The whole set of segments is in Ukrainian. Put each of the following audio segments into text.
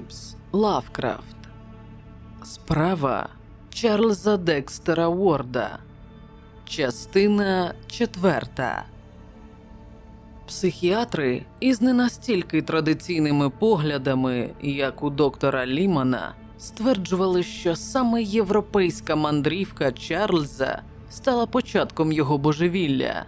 Філіпс Лавкрафт. Справа Чарльза Декстера Уорда. Частина четверта. Психіатри із не настільки традиційними поглядами, як у доктора Лімана, стверджували, що саме європейська мандрівка Чарльза стала початком його божевілля.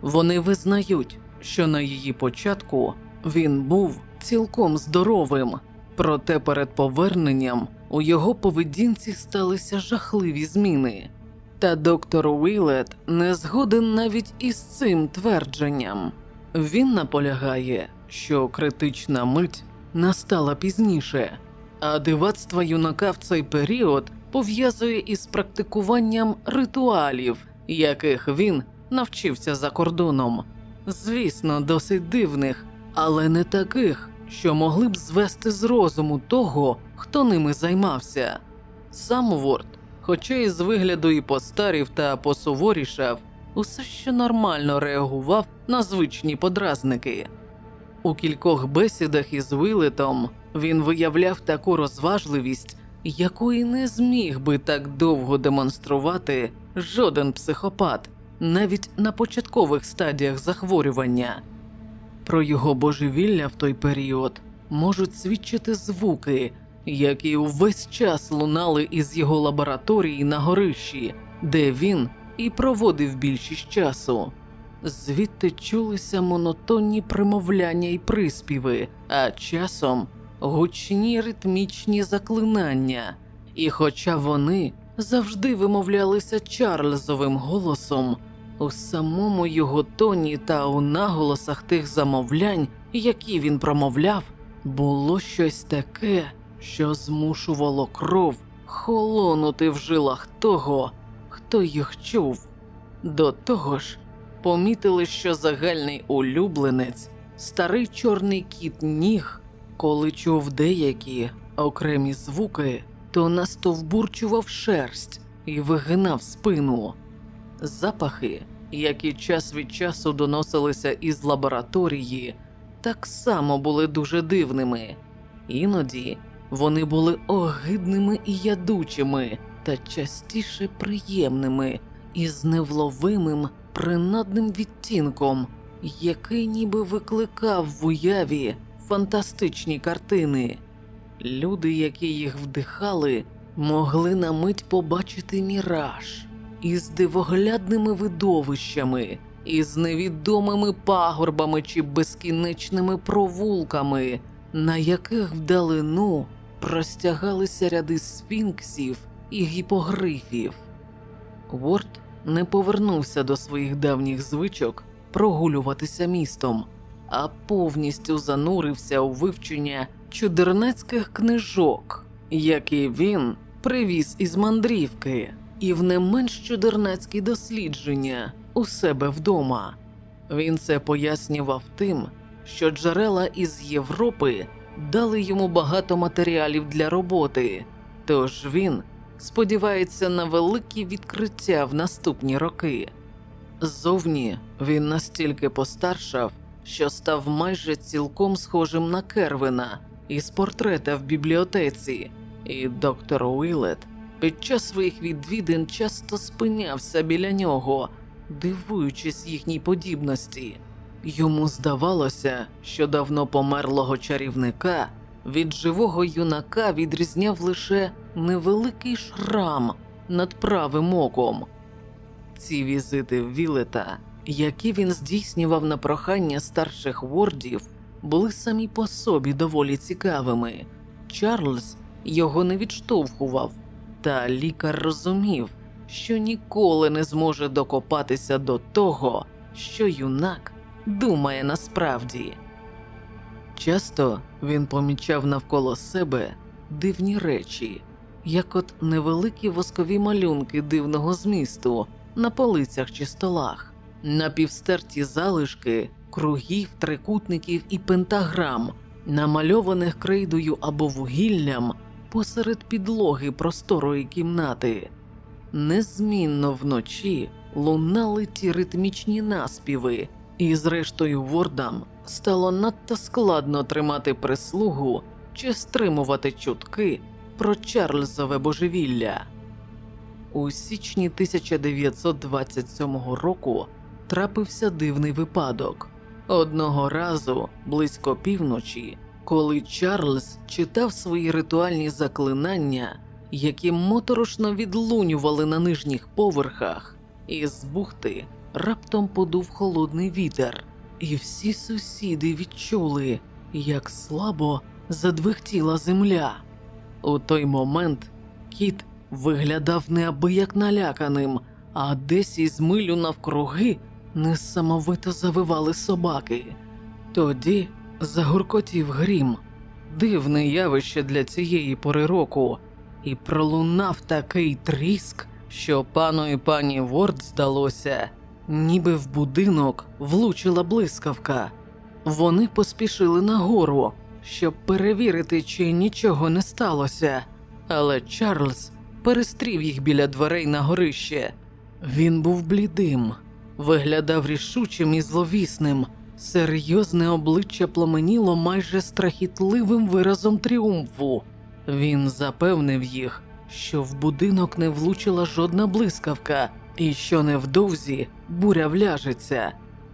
Вони визнають, що на її початку він був цілком здоровим, проте перед поверненням у його поведінці сталися жахливі зміни. Та доктор Уілет не згоден навіть із цим твердженням. Він наполягає, що критична мить настала пізніше, а дивацтва юнака в цей період пов'язує із практикуванням ритуалів, яких він навчився за кордоном. Звісно, досить дивних, але не таких, що могли б звести з розуму того, хто ними займався. Сам Ворд, хоча й з вигляду і постарів та посуворішав, усе ще нормально реагував на звичні подразники. У кількох бесідах із Вилетом він виявляв таку розважливість, якої не зміг би так довго демонструвати жоден психопат, навіть на початкових стадіях захворювання. Про його божевілля в той період можуть свідчити звуки, які увесь час лунали із його лабораторії на горищі, де він і проводив більшість часу. Звідти чулися монотонні примовляння й приспіви, а часом гучні ритмічні заклинання. І хоча вони завжди вимовлялися Чарльзовим голосом, у самому його тоні та у наголосах тих замовлянь, які він промовляв, було щось таке, що змушувало кров холонути в жилах того, хто їх чув. До того ж, помітили, що загальний улюбленець, старий чорний кіт ніг, коли чув деякі окремі звуки, то настовбурчував шерсть і вигинав спину. Запахи, які час від часу доносилися із лабораторії, так само були дуже дивними. Іноді вони були огидними і ядучими, та частіше приємними і з невловимим принадним відтінком, який ніби викликав в уяві фантастичні картини. Люди, які їх вдихали, могли на мить побачити міраж із дивоглядними видовищами, із невідомими пагорбами чи безкінечними провулками, на яких вдалину простягалися ряди сфінксів і гіпогрифів. Ворд не повернувся до своїх давніх звичок прогулюватися містом, а повністю занурився у вивчення чудернацьких книжок, які він привіз із мандрівки, і в не менш чудернацькі дослідження у себе вдома. Він це пояснював тим, що джерела із Європи дали йому багато матеріалів для роботи, тож він сподівається на великі відкриття в наступні роки. Ззовні він настільки постаршав, що став майже цілком схожим на Кервина із портрета в бібліотеці, і доктор Уілет під час своїх відвідин часто спинявся біля нього, дивуючись їхній подібності. Йому здавалося, що давно померлого чарівника від живого юнака відрізняв лише невеликий шрам над правим оком. Ці візити Вілета, які він здійснював на прохання старших вордів, були самі по собі доволі цікавими. Чарльз його не відштовхував, та лікар розумів, що ніколи не зможе докопатися до того, що юнак думає насправді. Часто він помічав навколо себе дивні речі, як от невеликі воскові малюнки дивного змісту на полицях чи столах, напівстерті залишки, кругів, трикутників і пентаграм, намальованих крейдою або вугіллям посеред підлоги просторої кімнати. Незмінно вночі лунали ті ритмічні наспіви, і, зрештою, вордам стало надто складно тримати прислугу чи стримувати чутки про Чарльзове божевілля. У січні 1927 року трапився дивний випадок. Одного разу, близько півночі, коли Чарльз читав свої ритуальні заклинання, які моторошно відлунювали на нижніх поверхах, із бухти раптом подув холодний вітер, і всі сусіди відчули, як слабо задвихтіла земля. У той момент кіт виглядав неабияк наляканим, а десь із милю навкруги несамовито завивали собаки. Тоді загуркотів грім, дивне явище для цієї пори року, і пролунав такий тріск, що пану і пані Ворд здалося, ніби в будинок влучила блискавка. Вони поспішили нагору, щоб перевірити, чи нічого не сталося, але Чарльз перестрів їх біля дверей на горище. Він був блідим, виглядав рішучим і зловісним. Серйозне обличчя пламеніло майже страхітливим виразом тріумфу. Він запевнив їх, що в будинок не влучила жодна блискавка, і що невдовзі буря вляжеться.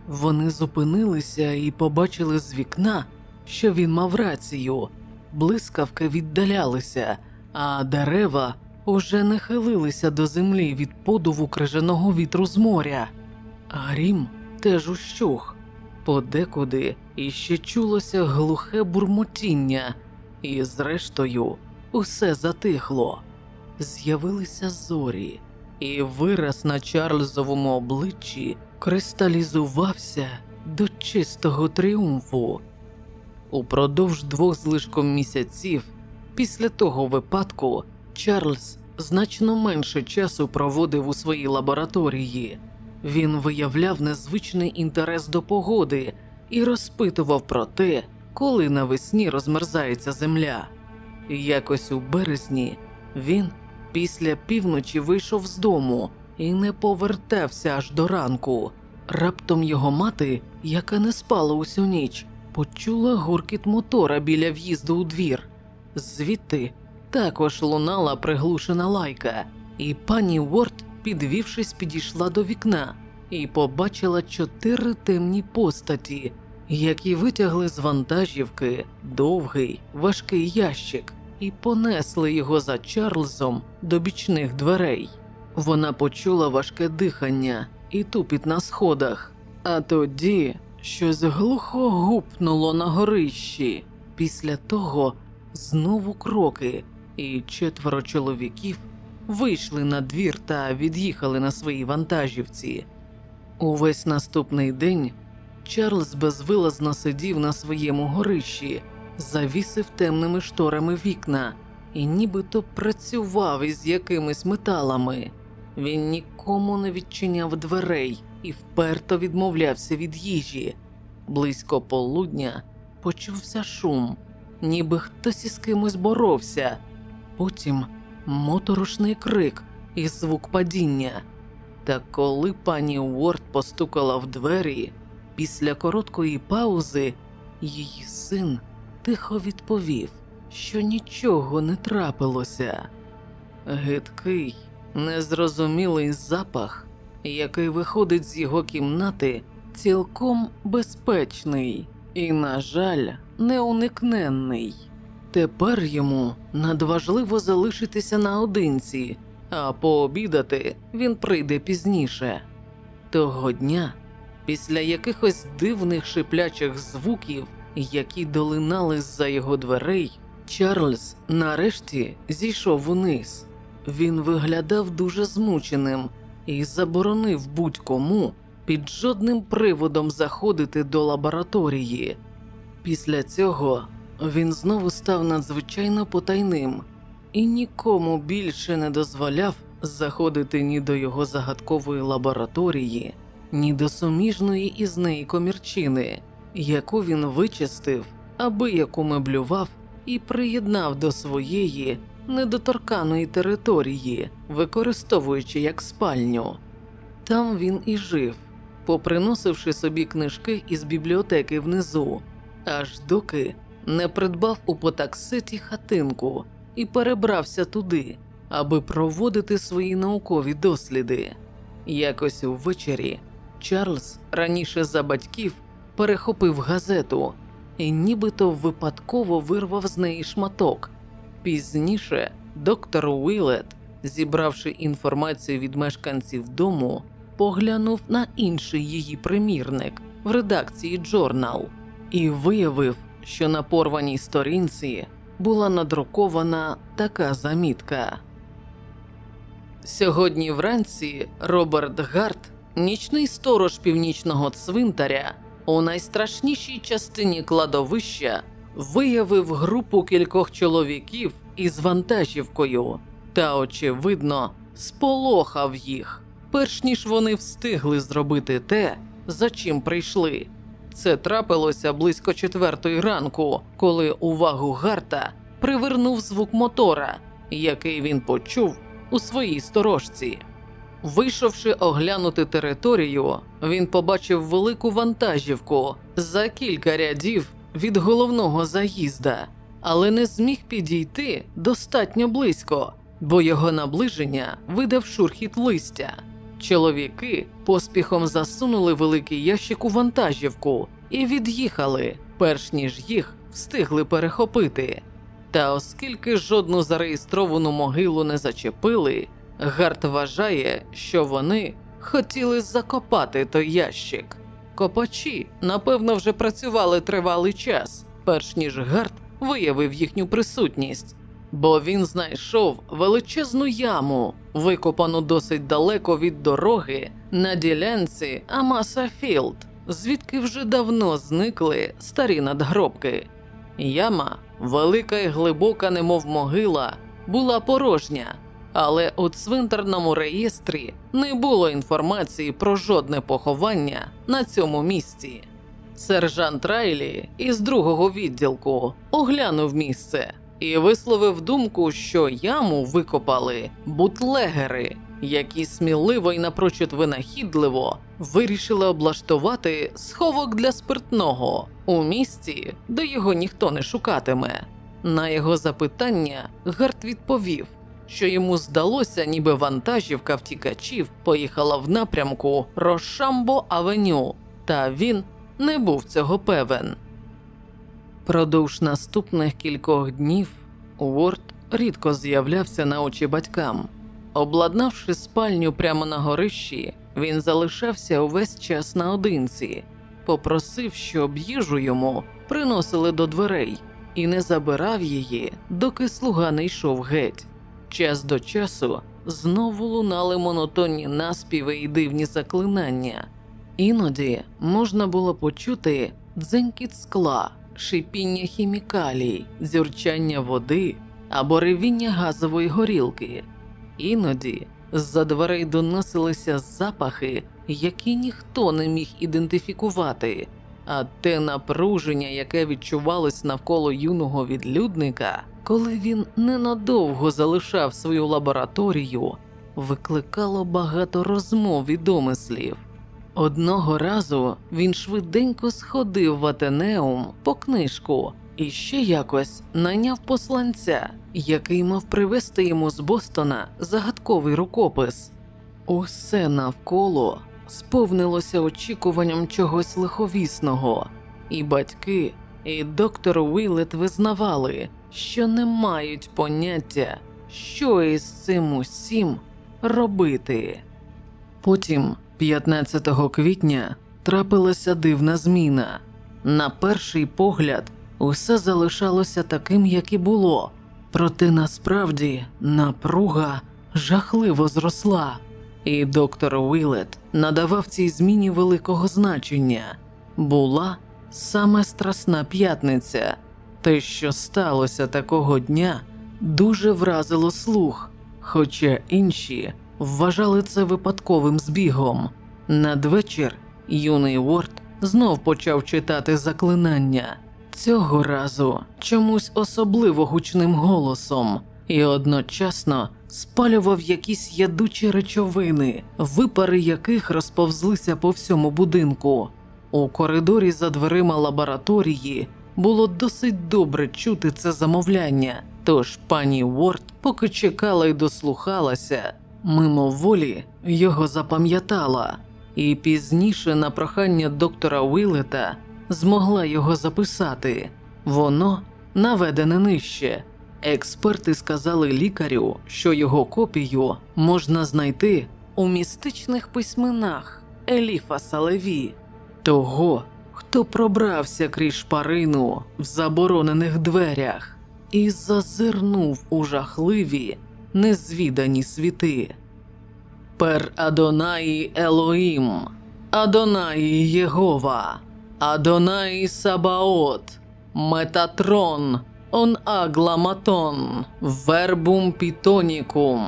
Вони зупинилися і побачили з вікна, що він мав рацію. Блискавки віддалялися, а дерева уже не хилилися до землі від подуву крижаного вітру з моря. Грім теж ущух. Подекуди іще чулося глухе бурмотіння, і, зрештою, усе затихло. З'явилися зорі, і вираз на Чарльзовому обличчі кристалізувався до чистого тріумфу. Упродовж двох злишком місяців після того випадку Чарльз значно менше часу проводив у своїй лабораторії. Він виявляв незвичний інтерес до погоди і розпитував про те, коли навесні розмерзається земля. Якось у березні він після півночі вийшов з дому і не повертався аж до ранку. Раптом його мати, яка не спала усю ніч, почула гуркіт мотора біля в'їзду у двір. Звідти також лунала приглушена лайка, і пані Уорд, підвівшись, підійшла до вікна і побачила чотири темні постаті, які витягли з вантажівки довгий важкий ящик і понесли його за Чарльзом до бічних дверей. Вона почула важке дихання і тупіт на сходах, а тоді щось глухо гупнуло на горищі. Після того знову кроки, і четверо чоловіків вийшли на двір та від'їхали на своїй вантажівці. Увесь наступний день Чарльз безвилазно сидів на своєму горищі, завісив темними шторами вікна і нібито працював із якимись металами. Він нікому не відчиняв дверей і вперто відмовлявся від їжі. Близько полудня почувся шум, ніби хтось із кимось боровся. Потім моторошний крик і звук падіння. Та коли пані Уорд постукала в двері, після короткої паузи її син тихо відповів, що нічого не трапилося. Гидкий, незрозумілий запах, який виходить з його кімнати, цілком безпечний і, на жаль, неуникненний. Тепер йому надважливо залишитися наодинці, а пообідати він прийде пізніше. Того дня, після якихось дивних шиплячих звуків, які долинали з-за його дверей, Чарльз нарешті зійшов униз. Він виглядав дуже змученим і заборонив будь-кому під жодним приводом заходити до лабораторії. Після цього він знову став надзвичайно потайним і нікому більше не дозволяв заходити ні до його загадкової лабораторії, ні до суміжної із неї комірчини, яку він вичистив, аби яку меблював і приєднав до своєї недоторканої території, використовуючи як спальню. Там він і жив, поприносивши собі книжки із бібліотеки внизу, аж доки не придбав у Потаксеті хатинку і перебрався туди, аби проводити свої наукові досліди. Якось увечері Чарльз раніше за батьків перехопив газету і нібито випадково вирвав з неї шматок. Пізніше доктор Уілет, зібравши інформацію від мешканців дому, поглянув на інший її примірник в редакції Джорнал і виявив, що на порваній сторінці була надрукована така замітка. Сьогодні вранці Роберт Гарт, нічний сторож північного цвинтаря, у найстрашнішій частині кладовища виявив групу кількох чоловіків із вантажівкою та, очевидно, сполохав їх, перш ніж вони встигли зробити те, за чим прийшли. Це трапилося близько четвертої ранку, коли увагу Гарта привернув звук мотора, який він почув у своїй сторожці. Вийшовши оглянути територію, він побачив велику вантажівку за кілька рядів від головного заїзда, але не зміг підійти достатньо близько, бо його наближення видав шурхіт листя. Чоловіки поспіхом засунули великий ящик у вантажівку і від'їхали, перш ніж їх встигли перехопити. Та оскільки жодну зареєстровану могилу не зачепили, Гарт вважає, що вони хотіли закопати той ящик. Копачі, напевно, вже працювали тривалий час, перш ніж Гарт виявив їхню присутність, бо він знайшов величезну яму, викопану досить далеко від дороги на ділянці Амаса Філд, звідки вже давно зникли старі надгробки. Яма, велика і глибока, немов могила, була порожня, але у цвинтарному реєстрі не було інформації про жодне поховання на цьому місці. Сержант Райлі із другого відділку оглянув місце і висловив думку, що яму викопали бутлегери, які сміливо і напрочуд винахідливо вирішили облаштувати сховок для спиртного у місці, де його ніхто не шукатиме. На його запитання Гарт відповів, що йому здалося, ніби вантажівка втікачів поїхала в напрямку Рошамбо Авеню, та він не був цього певен. Продовж наступних кількох днів Уорд рідко з'являвся на очі батькам. Обладнавши спальню прямо на горищі, він залишався увесь час наодинці, попросив, щоб їжу йому приносили до дверей, і не забирав її, доки слуга не йшов геть. Час до часу знову лунали монотонні наспіви і дивні заклинання. Іноді можна було почути дзенькіт скла, шипіння хімікалій, дзюрчання води або ревіння газової горілки. Іноді з-за дверей доносилися запахи, які ніхто не міг ідентифікувати, а те напруження, яке відчувалось навколо юного відлюдника, коли він ненадовго залишав свою лабораторію, викликало багато розмов і домислів. Одного разу він швиденько сходив в Атенеум по книжку і ще якось найняв посланця, який мав привезти йому з Бостона загадковий рукопис. Усе навколо сповнилося очікуванням чогось лиховісного, і батьки, і доктор Уілет визнавали, що не мають поняття, що із цим усім робити. Потім, 15 квітня, трапилася дивна зміна. На перший погляд, усе залишалося таким, як і було, проте насправді напруга жахливо зросла, і доктор Уілет надавав цій зміні великого значення. Була саме Страсна п'ятниця. Те, що сталося такого дня, дуже вразило слух, хоча інші вважали це випадковим збігом. Надвечір юний Уорд знов почав читати заклинання, цього разу чомусь особливо гучним голосом, і одночасно спалював якісь ядучі речовини, випари яких розповзлися по всьому будинку. У коридорі за дверима лабораторії було досить добре чути це замовляння, тож пані Уорд, поки чекала і дослухалася, мимоволі його запам'ятала, і пізніше на прохання доктора Уілета змогла його записати. Воно наведене нижче. Експерти сказали лікарю, що його копію можна знайти у містичних письменах Еліфа Салеві, того, хто пробрався крізь шпарину в заборонених дверях і зазирнув у жахливі незвідані світи. Per Adonai Eloim, Adonai Jehova, Adonai Sabaoth, Metatron, On Agla Mathon, verbum pythonicum,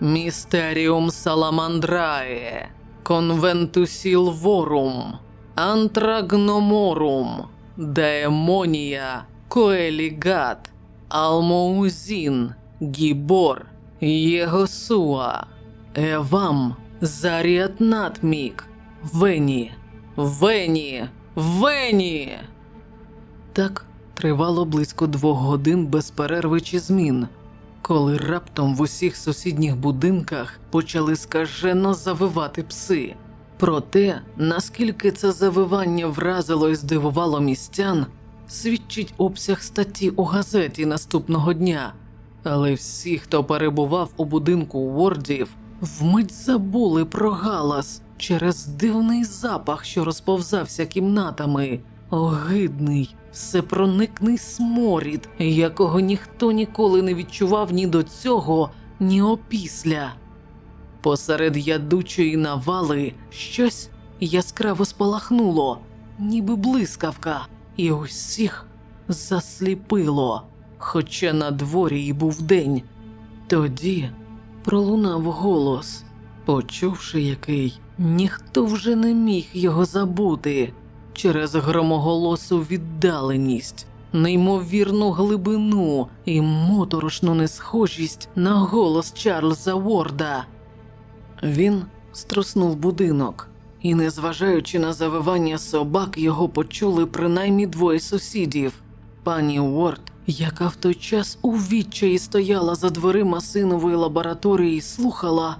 mysterium salamandrae, conventus sylvorum, antra gnomorum, daemonia Coeli Gad, Алмоузін, Гібор, Єгосуа, Евам, Заріатнатмік, Вені, Вені, Вені. Так тривало близько двох годин без перерви чи змін, коли раптом в усіх сусідніх будинках почали скажено завивати пси. Про те, наскільки це завивання вразило і здивувало містян, свідчить обсяг статті у газеті наступного дня. Але всі, хто перебував у будинку Уордів, вмить забули про галас через дивний запах, що розповзався кімнатами, огидний, всепроникний сморід, якого ніхто ніколи не відчував ні до цього, ні опісля. Посеред ядучої навали щось яскраво спалахнуло, ніби блискавка, і усіх засліпило, хоча на дворі й був день. Тоді пролунав голос, почувши який, ніхто вже не міг його забути через громоголосу віддаленість, неймовірну глибину і моторошну несхожість на голос Чарльза Уорда. Він струснув будинок, і, незважаючи на завивання собак, його почули принаймні двоє сусідів. Пані Уорд, яка в той час у відчаї стояла за дверима синової лабораторії і слухала,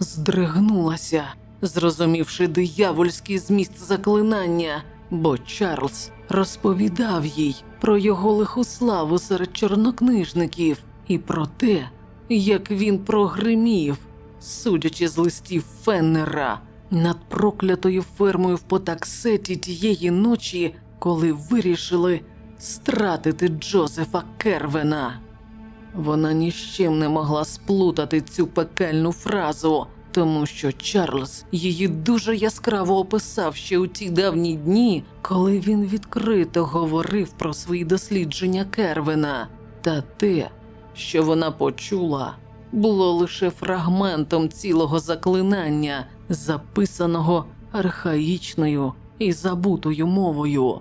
здригнулася, зрозумівши диявольський зміст заклинання, бо Чарльз розповідав їй про його лиху славу серед чорнокнижників і про те, як він прогримів судячи з листів Феннера, над проклятою фермою в Потаксеті тієї ночі, коли вирішили стратити Джозефа Кервена. Вона ні з чим не могла сплутати цю пекельну фразу, тому що Чарльз її дуже яскраво описав ще у ті давні дні, коли він відкрито говорив про свої дослідження Кервена та те, що вона почула було лише фрагментом цілого заклинання, записаного архаїчною і забутою мовою.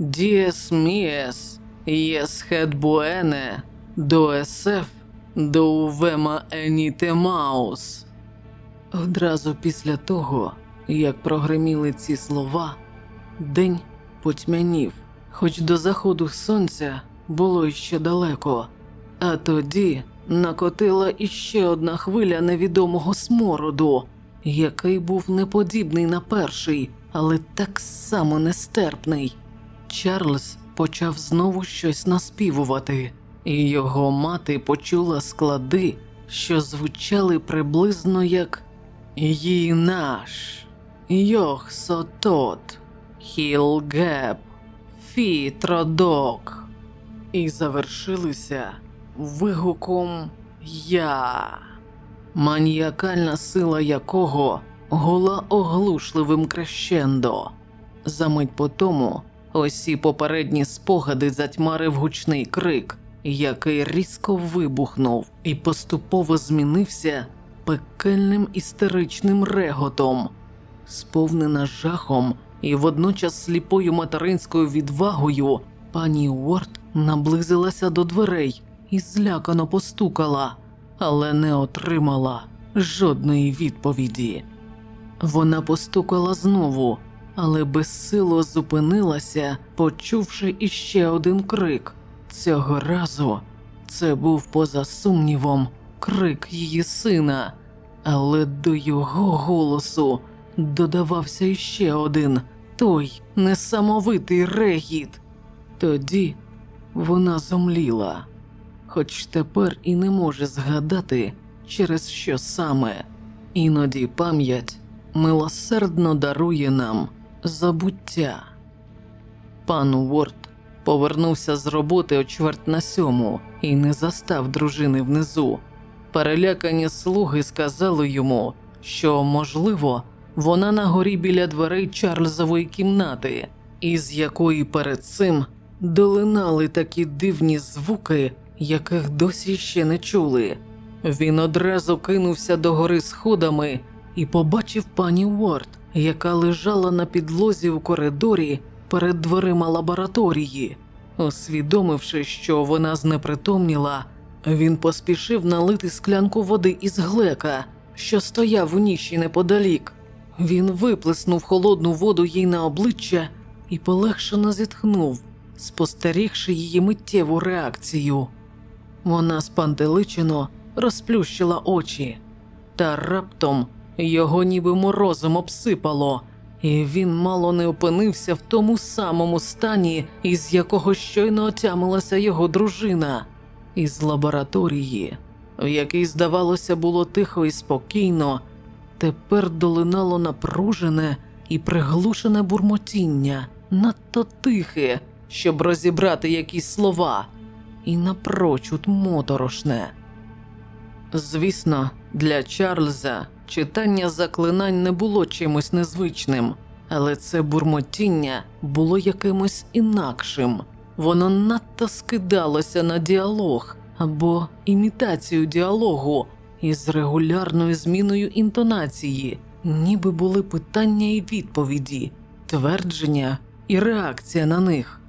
Діес міес, єс хет буене, до есеф, до увема еніте маус. Одразу після того, як прогреміли ці слова, день потьмянів, хоч до заходу сонця було ще далеко, а тоді накотила іще одна хвиля невідомого смороду, який був неподібний на перший, але так само нестерпний. Чарльз почав знову щось наспівувати, і його мати почула склади, що звучали приблизно як «Їй наш, Йох сотот, Хілгеп, Фітродок, і завершилися вигуком Я, маніакальна сила якого гула оглушливим крещендо. Замить по тому усі попередні спогади затьмарив гучний крик, який різко вибухнув і поступово змінився пекельним істеричним реготом, сповнена жахом і водночас сліпою материнською відвагою. Пані Уорд наблизилася до дверей і злякано постукала, але не отримала жодної відповіді. Вона постукала знову, але безсило зупинилася, почувши іще один крик. Цього разу це був поза сумнівом крик її сина, але до його голосу додавався іще один той несамовитий регіт. Тоді вона зомліла, хоч тепер і не може згадати, через що саме. Іноді пам'ять милосердно дарує нам забуття. Пан Уорд повернувся з роботи о чверть на сьому і не застав дружини внизу. Перелякані слуги сказали йому, що, можливо, вона на горі біля дверей Чарльзової кімнати, із якої перед цим долинали такі дивні звуки, яких досі ще не чули. Він одразу кинувся до гори сходами і побачив пані Уорд, яка лежала на підлозі у коридорі перед дверима лабораторії. Усвідомивши, що вона знепритомніла, він поспішив налити склянку води із глека, що стояв у ніші неподалік. Він виплеснув холодну воду їй на обличчя і полегшено зітхнув, спостерігши її миттєву реакцію. Вона спантеличено розплющила очі, та раптом його ніби морозом обсипало, і він мало не опинився в тому самому стані, із якого щойно отямилася його дружина, із лабораторії, в якій, здавалося, було тихо і спокійно, тепер долинало напружене і приглушене бурмотіння, надто тихе, щоб розібрати якісь слова, і напрочуд моторошне. Звісно, для Чарльза читання заклинань не було чимось незвичним, але це бурмотіння було якимось інакшим. Воно надто скидалося на діалог або імітацію діалогу із регулярною зміною інтонації, ніби були питання і відповіді, твердження і реакція на них.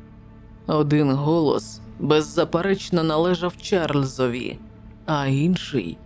Один голос беззаперечно належав Чарльзові, а інший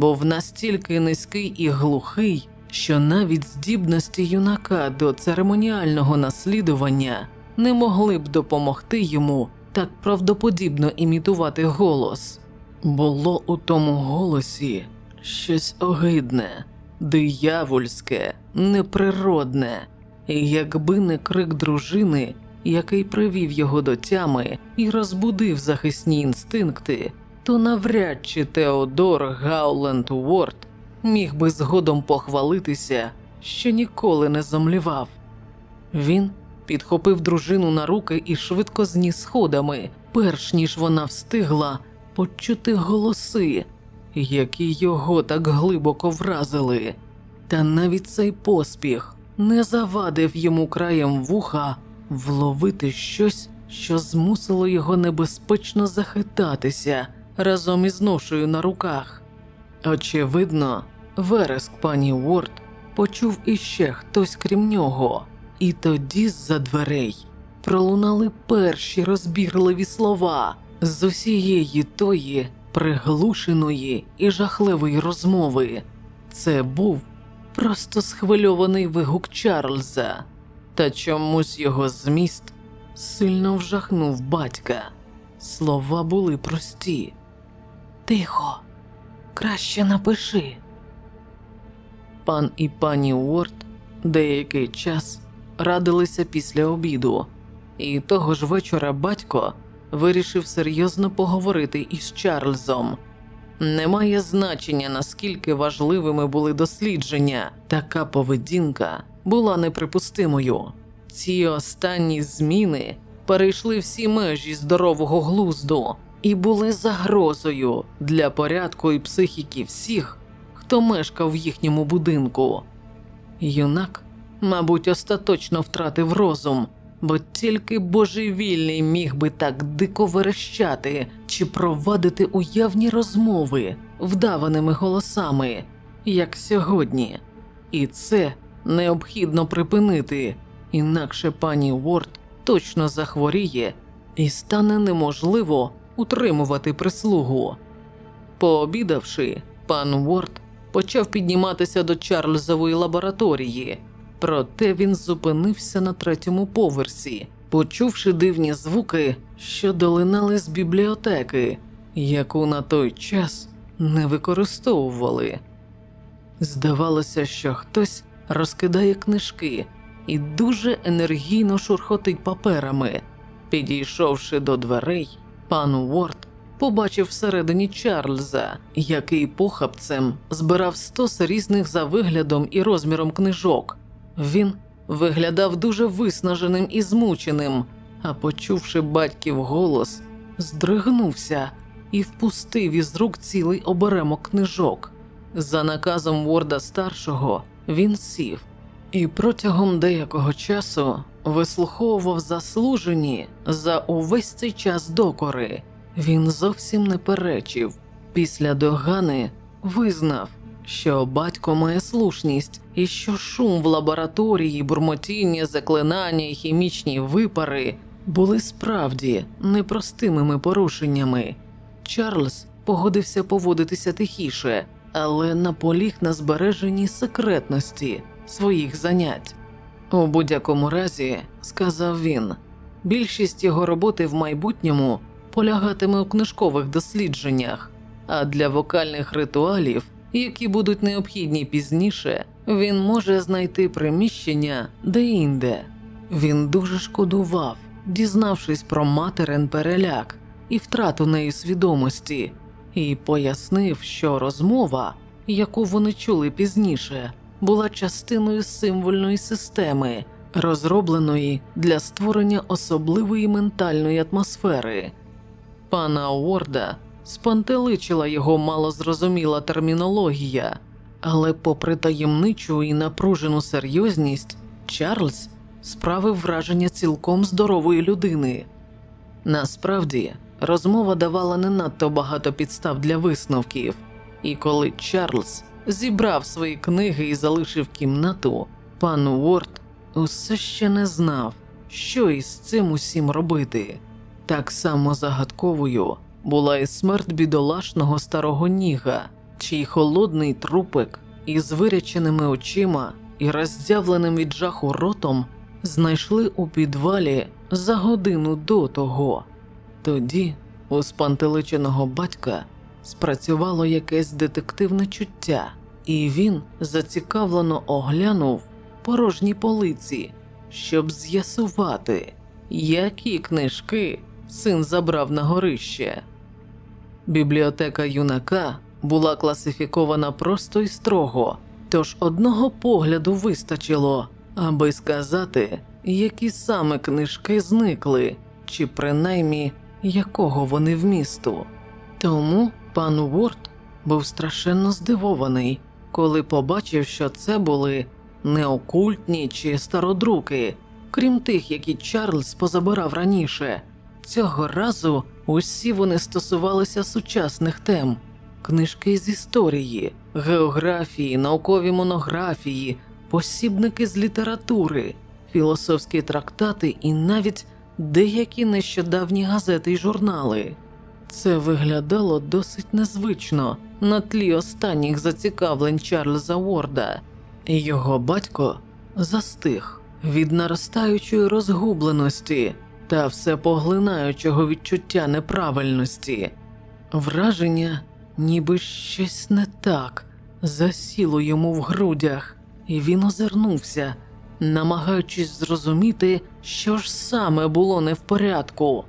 був настільки низький і глухий, що навіть здібності юнака до церемоніального наслідування не могли б допомогти йому так правдоподібно імітувати голос. Було у тому голосі щось огидне, диявольське, неприродне, і якби не крик дружини, який привів його до тями і розбудив захисні інстинкти, то навряд чи Теодор Гауленд Уорд міг би згодом похвалитися, що ніколи не зомлівав. Він підхопив дружину на руки і швидко зніс сходами, перш ніж вона встигла почути голоси, які його так глибоко вразили. Та навіть цей поспіх не завадив йому краєм вуха вловити щось, що змусило його небезпечно захитатися разом із ношею на руках. Очевидно, вереск пані Уорд почув іще хтось крім нього, і тоді з-за дверей пролунали перші розбірливі слова з усієї тої приглушеної і жахливої розмови. Це був просто схвильований вигук Чарльза, та чомусь його зміст сильно вжахнув батька. Слова були прості. Тихо, краще напиши. Пан і пані Уорд деякий час радилися після обіду, і того ж вечора батько вирішив серйозно поговорити із Чарльзом. Немає значення, наскільки важливими були дослідження, така поведінка була неприпустимою. Ці останні зміни перейшли всі межі здорового глузду і були загрозою для порядку і психіки всіх, хто мешкав в їхньому будинку. Юнак, мабуть, остаточно втратив розум, бо тільки божевільний міг би так дико верещати чи провадити уявні розмови вдаваними голосами, як сьогодні, і це необхідно припинити, інакше пані Уорд точно захворіє і стане неможливо утримувати прислугу. Пообідавши, пан Уорд почав підніматися до Чарльзової лабораторії. Проте він зупинився на третьому поверсі, почувши дивні звуки, що долинали з бібліотеки, яку на той час не використовували. Здавалося, що хтось розкидає книжки і дуже енергійно шурхотить паперами. Підійшовши до дверей, пан Уорд побачив всередині Чарльза, який похапцем збирав стос різних за виглядом і розміром книжок. Він виглядав дуже виснаженим і змученим, а почувши батьків голос, здригнувся і впустив із рук цілий оберемок книжок. За наказом Ворда старшого він сів і протягом деякого часу вислуховував заслужені за увесь цей час докори. Він зовсім не перечив. Після догани визнав, що батько має слушність і що шум в лабораторії, бурмотіння, заклинання і хімічні випари були справді непростимими порушеннями. Чарльз погодився поводитися тихіше, але наполіг на збереженні секретності своїх занять. У будь-якому разі, сказав він, більшість його роботи в майбутньому полягатиме у книжкових дослідженнях, а для вокальних ритуалів, які будуть необхідні пізніше, він може знайти приміщення де-інде. Він дуже шкодував, дізнавшись про материн переляк і втрату неї свідомості, і пояснив, що розмова, яку вони чули пізніше, була частиною символьної системи, розробленої для створення особливої ментальної атмосфери. Пана Уорда спантеличила його малозрозуміла термінологія, але, попри таємничу і напружену серйозність, Чарльз справив враження цілком здорової людини. Насправді, розмова давала не надто багато підстав для висновків, і коли Чарльз зібрав свої книги і залишив кімнату, пан Уорд усе ще не знав, що із цим усім робити. Так само загадковою була і смерть бідолашного старого ніга, чий холодний трупик із виряченими очима і роздявленим від жаху ротом знайшли у підвалі за годину до того. Тоді у спантеличеного батька спрацювало якесь детективне чуття, і він зацікавлено оглянув порожні полиці, щоб з'ясувати, які книжки син забрав на горище. Бібліотека юнака була класифікована просто і строго, тож одного погляду вистачило, аби сказати, які саме книжки зникли, чи принаймні якого вони вмісту. Тому пан Уорд був страшенно здивований, коли побачив, що це були не окультні чи стародруки, крім тих, які Чарльз позабирав раніше. Цього разу усі вони стосувалися сучасних тем: книжки з історії, географії, наукові монографії, посібники з літератури, філософські трактати і навіть деякі нещодавні газети й журнали. Це виглядало досить незвично на тлі останніх зацікавлень Чарльза Уорда. Його батько застиг від наростаючої розгубленості та всепоглинаючого відчуття неправильності, враження, ніби щось не так, засіло йому в грудях, і він озирнувся, намагаючись зрозуміти, що ж саме було не в порядку.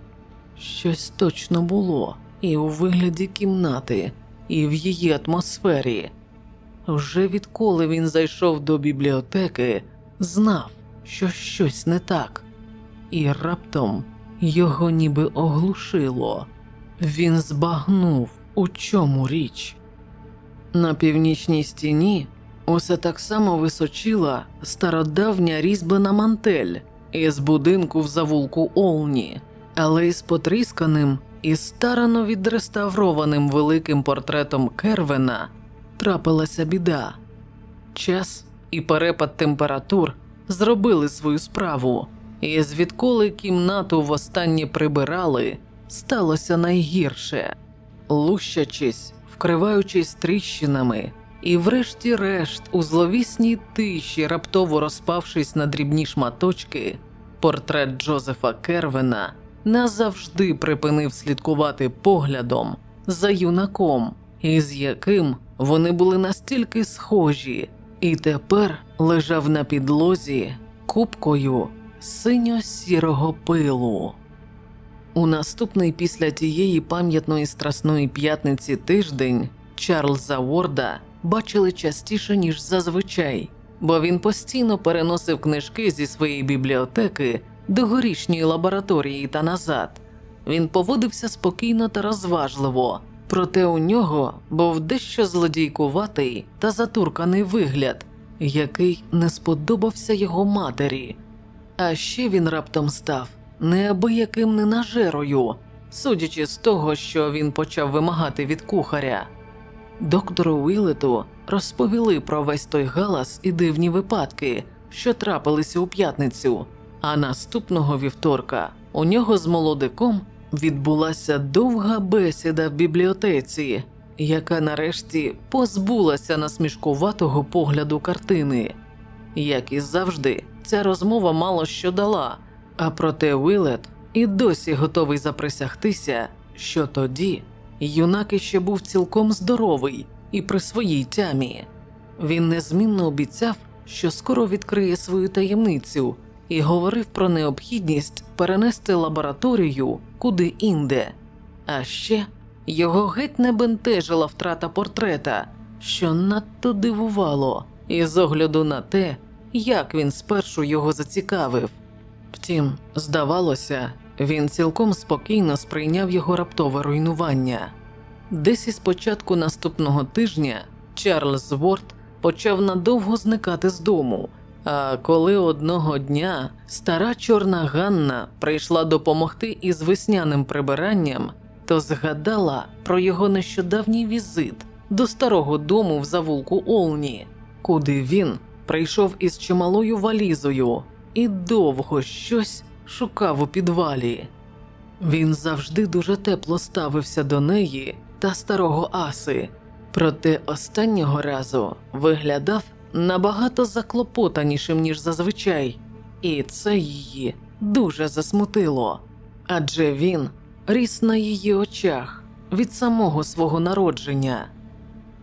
Щось точно було і у вигляді кімнати, і в її атмосфері. Вже відколи він зайшов до бібліотеки, знав, що щось не так, і раптом його ніби оглушило. Він збагнув, у чому річ. На північній стіні усе так само височила стародавня різьблена мантель із будинку в завулку Олні, але із потрісканим і старано відреставрованим великим портретом Кервена трапилася біда. Час і перепад температур зробили свою справу, і звідколи кімнату востаннє прибирали, сталося найгірше. Лущачись, вкриваючись тріщинами, І, врешті-решт, у зловісній тиші, раптово розпавшись на дрібні шматочки, портрет Джозефа Кервена назавжди припинив слідкувати поглядом за юнаком, із яким вони були настільки схожі, і тепер лежав на підлозі купкою синьо-сірого пилу. У наступний після тієї пам'ятної страсної п'ятниці тиждень Чарльза Уорда бачили частіше, ніж зазвичай, бо він постійно переносив книжки зі своєї бібліотеки до горішньої лабораторії та назад. Він поводився спокійно та розважливо, проте у нього був дещо злодійкуватий та затурканий вигляд, який не сподобався його матері. А ще він раптом став неабияким ненажерою, судячи з того, що він почав вимагати від кухаря. Доктору Уілету розповіли про весь той галас і дивні випадки, що трапилися у п'ятницю, а наступного вівторка у нього з молодиком відбулася довга бесіда в бібліотеці, яка нарешті позбулася насмішкуватого погляду картини. Як і завжди, ця розмова мало що дала, а проте Уілет і досі готовий заприсягтися, що тоді юнак іще був цілком здоровий і при своїй тямі. Він незмінно обіцяв, що скоро відкриє свою таємницю, і говорив про необхідність перенести лабораторію куди інде. А ще його геть не бентежила втрата портрета, що надто дивувало, із огляду на те, як він спершу його зацікавив. Втім, здавалося, він цілком спокійно сприйняв його раптове руйнування. Десь із початку наступного тижня Чарльз Ворд почав надовго зникати з дому. А коли одного дня стара чорна Ганна прийшла допомогти із весняним прибиранням, то згадала про його нещодавній візит до старого дому в завулку Олні, куди він прийшов із чималою валізою і довго щось шукав у підвалі. Він завжди дуже тепло ставився до неї та старого аси, проте останнього разу виглядав набагато заклопотанішим, ніж зазвичай, і це її дуже засмутило адже він ріс на її очах від самого свого народження.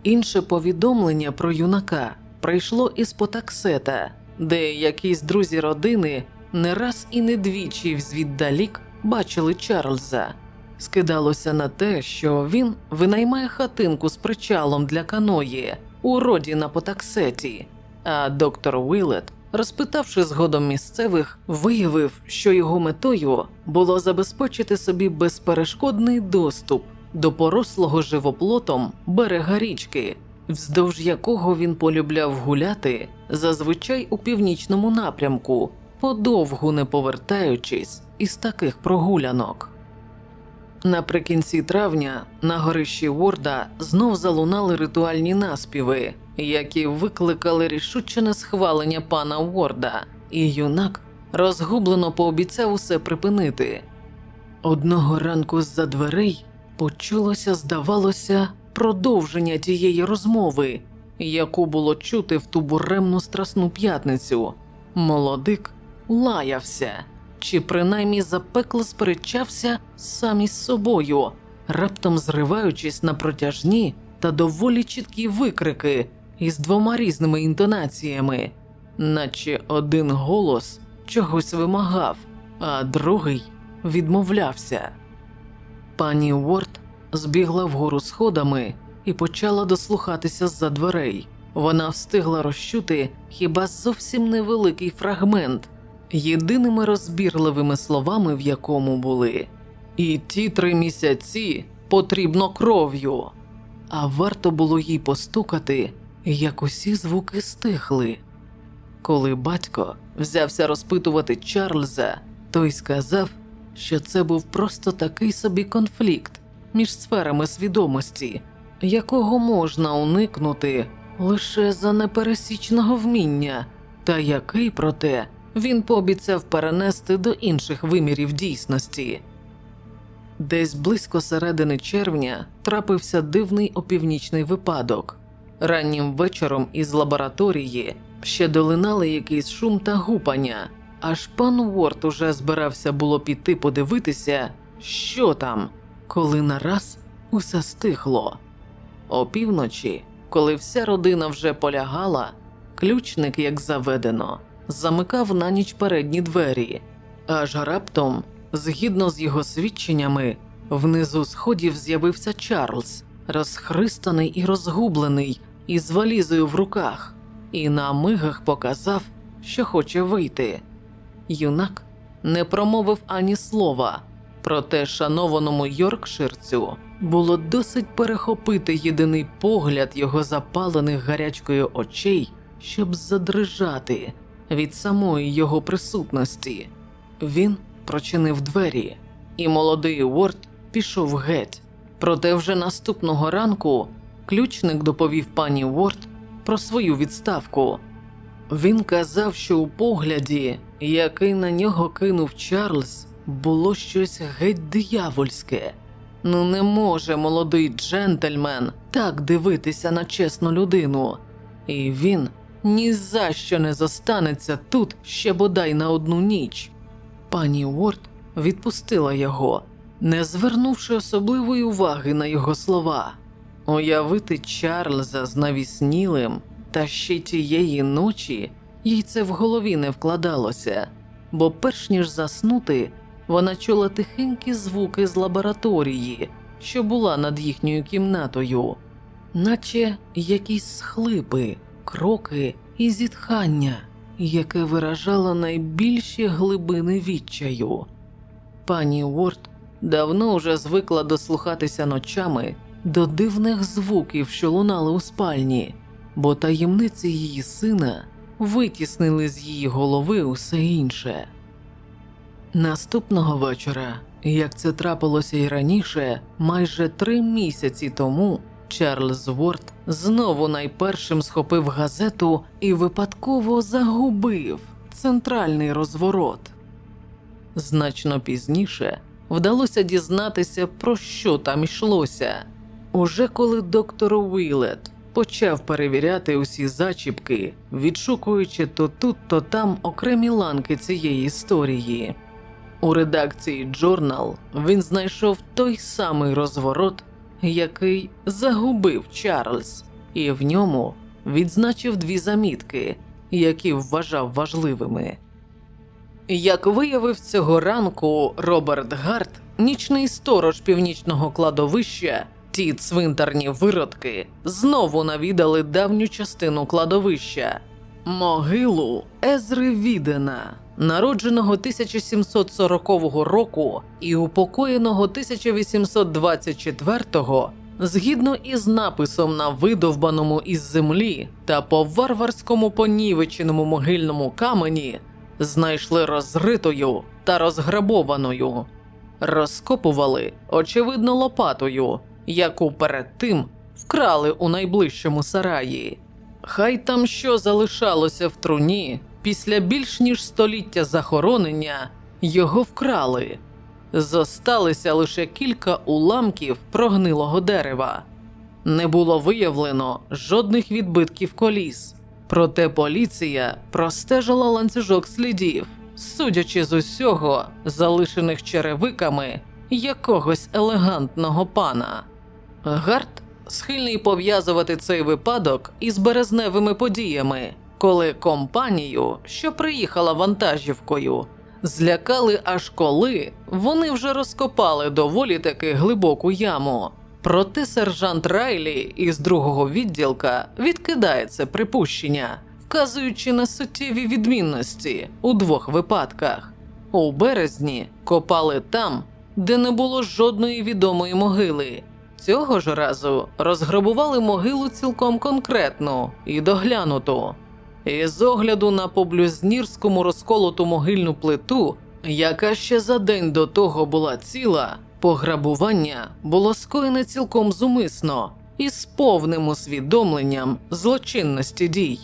Інше повідомлення про юнака прийшло із Потаксета, де якісь друзі родини не раз і не двічі звіддалік бачили Чарльза. Скидалося на те, що він винаймає хатинку з причалом для каної у роді на Потаксеті, а доктор Уілет, розпитавши згодом місцевих, виявив, що його метою було забезпечити собі безперешкодний доступ до порослого живоплотом берега річки, вздовж якого він полюбляв гуляти зазвичай у північному напрямку, подовгу не повертаючись із таких прогулянок. Наприкінці травня на горищі Ворда знов залунали ритуальні наспіви, які викликали рішучене схвалення пана Ворда, і юнак розгублено пообіцяв усе припинити. Одного ранку з-за дверей почулося, здавалося, продовження тієї розмови, яку було чути в ту буремну страсну п'ятницю. Молодик лаявся чи принаймні запекло сперечався сам із собою, раптом зриваючись на протяжні та доволі чіткі викрики із двома різними інтонаціями, наче один голос чогось вимагав, а другий відмовлявся. Пані Уорд збігла вгору сходами і почала дослухатися з-за дверей. Вона встигла розчути хіба зовсім невеликий фрагмент єдиними розбірливими словами, в якому були і ті три місяці потрібно кров'ю. А варто було їй постукати, як усі звуки стихли. Коли батько взявся розпитувати Чарльза, той сказав, що це був просто такий собі конфлікт між сферами свідомості, якого можна уникнути лише за непересічного вміння, та який, проте, він пообіцяв перенести до інших вимірів дійсності. Десь близько середини червня трапився дивний опівнічний випадок. Раннім вечором із лабораторії ще долинали якийсь шум та гупання, аж пан Уорд уже збирався було піти подивитися, що там, коли нараз усе стихло. Опівночі, коли вся родина вже полягала, ключник, як заведено, замикав на ніч передні двері, аж раптом, згідно з його свідченнями, внизу сходів з'явився Чарльз, розхристаний і розгублений, із валізою в руках, і на мигах показав, що хоче вийти. Юнак не промовив ані слова, проте шанованому Йоркширцю було досить перехопити єдиний погляд його запалених гарячкою очей, щоб задрижати від самої його присутності. Він прочинив двері, і молодий Уорд пішов геть. Проте вже наступного ранку ключник доповів пані Уорд про свою відставку. Він казав, що у погляді, який на нього кинув Чарльз, було щось геть диявольське. Ну, не може молодий джентльмен так дивитися на чесну людину, і він ні за що не зостанеться тут ще бодай на одну ніч. Пані Уорд відпустила його, не звернувши особливої уваги на його слова. Уявити Чарльза з навіснілим, та ще тієї ночі їй це в голові не вкладалося, бо перш ніж заснути, вона чула тихенькі звуки з лабораторії, що була над їхньою кімнатою, наче якісь схлипи, кроки і зітхання, яке виражало найбільші глибини відчаю. Пані Уорд давно вже звикла дослухатися ночами до дивних звуків, що лунали у спальні, бо таємниці її сина витіснили з її голови усе інше. Наступного вечора, як це трапилося й раніше, майже три місяці тому, Чарльз Ворд знову найпершим схопив газету і випадково загубив центральний розворот. Значно пізніше вдалося дізнатися, про що там йшлося. Уже коли доктор Уілет почав перевіряти усі зачіпки, відшукуючи то тут, то там окремі ланки цієї історії. У редакції Джорнал він знайшов той самий розворот, який загубив Чарльз, і в ньому відзначив дві замітки, які вважав важливими. Як виявив цього ранку Роберт Гарт, нічний сторож північного кладовища, ті цвинтарні виродки знову навідали давню частину кладовища могилу Езри Відена, народженого 1740 року і упокоєного 1824-го, згідно із написом на видовбаному із землі та по варварському понівеченому могильному камені, знайшли розритою та розграбованою. Розкопували, очевидно, лопатою, яку перед тим вкрали у найближчому сараї. Хай там що залишалося в труні, після більш ніж століття захоронення його вкрали. Зосталися лише кілька уламків прогнилого дерева. Не було виявлено жодних відбитків коліс, проте поліція простежила ланцюжок слідів, судячи з усього, залишених черевиками якогось елегантного пана. Гарт схильний пов'язувати цей випадок із березневими подіями, коли компанію, що приїхала вантажівкою, злякали аж коли вони вже розкопали доволі таки глибоку яму. Проте сержант Райлі із другого відділка відкидає це припущення, вказуючи на суттєві відмінності у двох випадках. У березні копали там, де не було жодної відомої могили. Цього ж разу розграбували могилу цілком конкретну і доглянуту. І з огляду на поблюзнірському розколоту могильну плиту, яка ще за день до того була ціла, пограбування було скоєне цілком зумисно і з повним усвідомленням злочинності дій.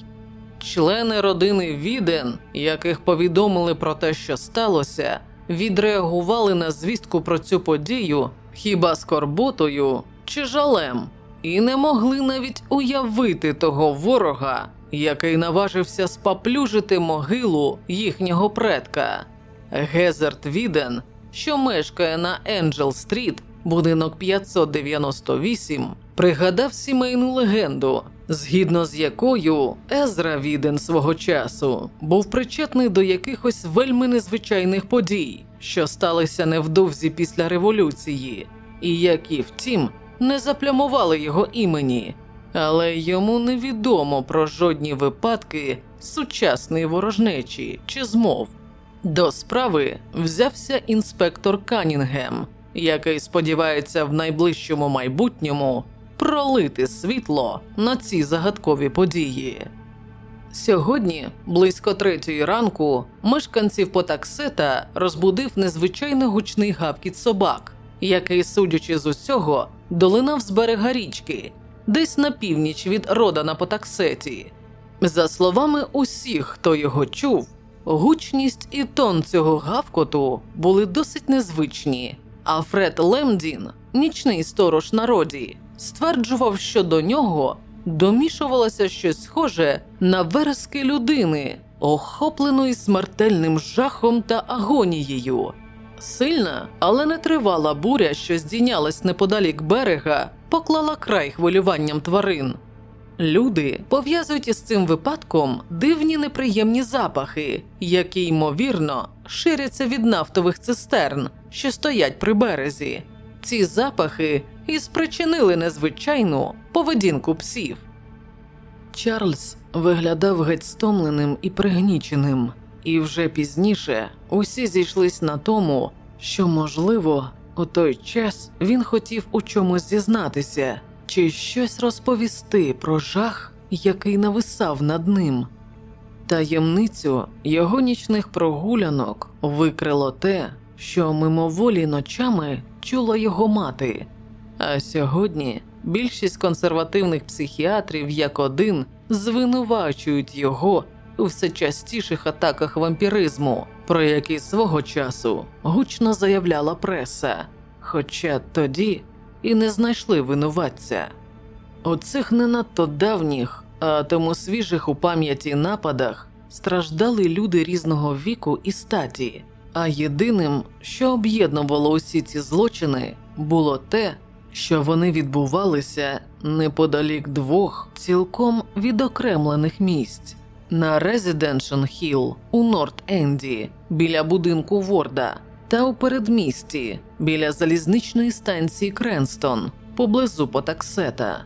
Члени родини Віден, яких повідомили про те, що сталося, відреагували на звістку про цю подію хіба скорботою чи жалем, і не могли навіть уявити того ворога, який наважився спаплюжити могилу їхнього предка. Гезерт Віден, що мешкає на Енджел Стріт, будинок 598, пригадав сімейну легенду, згідно з якою Езра Віден свого часу був причетний до якихось вельми незвичайних подій, що сталися невдовзі після революції, і які, втім, не заплямували його імені, але йому невідомо про жодні випадки сучасної ворожнечі чи змов. До справи взявся інспектор Канінгем, який сподівається в найближчому майбутньому пролити світло на ці загадкові події. Сьогодні, близько третьої ранку, мешканців Потаксета розбудив незвичайно гучний гавкіт собак, який, судячи з усього, долинав з берега річки, десь на північ від рода на Потаксеті. За словами усіх, хто його чув, гучність і тон цього гавкоту були досить незвичні. А Фред Лемдін, нічний сторож народі, стверджував, що до нього домішувалося щось схоже на верески людини, охопленої смертельним жахом та агонією. Сильна, але не тривала буря, що здійнялась неподалік берега, поклала край хвилюванням тварин. Люди пов'язують із цим випадком дивні неприємні запахи, які, ймовірно, ширяться від нафтових цистерн, що стоять при березі. Ці запахи і спричинили незвичайну поведінку псів. Чарльз виглядав геть стомленим і пригніченим, і вже пізніше усі зійшлись на тому, що, можливо, у той час він хотів у чомусь зізнатися чи щось розповісти про жах, який нависав над ним. Таємницю його нічних прогулянок викрило те, що мимоволі ночами чула його мати. А сьогодні більшість консервативних психіатрів як один звинувачують його у все частіших атаках вампіризму, про які свого часу гучно заявляла преса. Хоча тоді і не знайшли винуватця. У цих не надто давніх, а тому свіжих у пам'яті нападах страждали люди різного віку і статі, а єдиним, що об'єднувало усі ці злочини, було те, що вони відбувалися неподалік двох цілком відокремлених місць на Резиденшн Хілл у Норт-Енді біля будинку Ворда та у передмісті біля залізничної станції Кренстон поблизу Потаксета.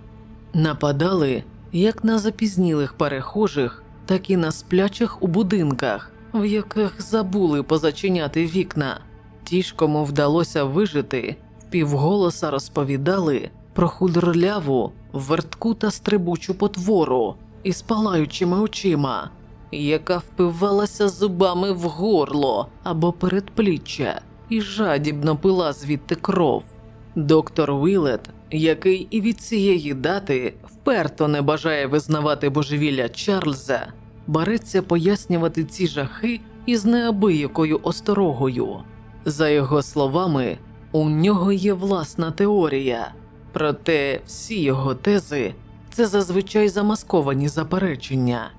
Нападали як на запізнілих перехожих, так і на сплячих у будинках, в яких забули позачиняти вікна. Ті ж, кому вдалося вижити, впівголоса розповідали про худорляву, вертку та стрибучу потвору із палаючими очима, яка впивалася зубами в горло або передпліччя і жадібно пила звідти кров. Доктор Уілет, який і від цієї дати вперто не бажає визнавати божевілля Чарльза, береться пояснювати ці жахи із неабиякою осторогою. За його словами, у нього є власна теорія, проте всі його тези це зазвичай замасковані заперечення.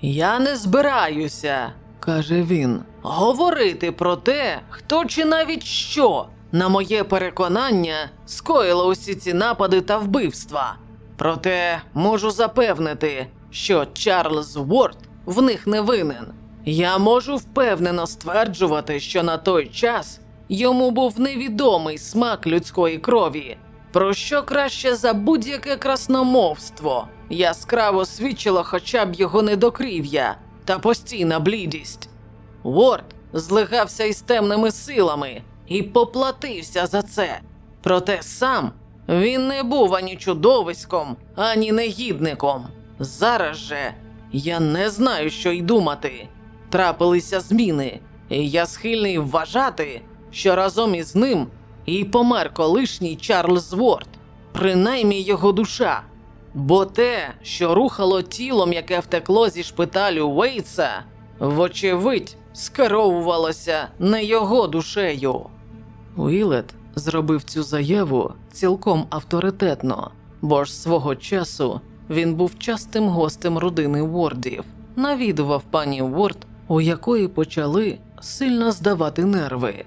Я не збираюся, каже він, говорити про те, хто чи навіть що, на моє переконання, скоїло усі ці напади та вбивства. Проте можу запевнити, що Чарльз Уорд в них не винен. Я можу впевнено стверджувати, що на той час йому був невідомий смак людської крові, про що краще за будь-яке красномовство яскраво свідчило хоча б його недокрів'я та постійна блідість. Уорд злигався із темними силами і поплатився за це. Проте сам він не був ані чудовиськом, ані негідником. Зараз же я не знаю, що й думати. Трапилися зміни, і я схильний вважати, що разом із ним і помер колишній Чарльз Ворд, принаймні його душа. Бо те, що рухало тілом, яке втекло зі шпиталю Уейтса, вочевидь, скеровувалося не його душею. Уілет зробив цю заяву цілком авторитетно, бо ж свого часу він був частим гостем родини Вордів, навідував пані Ворд, у якої почали сильно здавати нерви.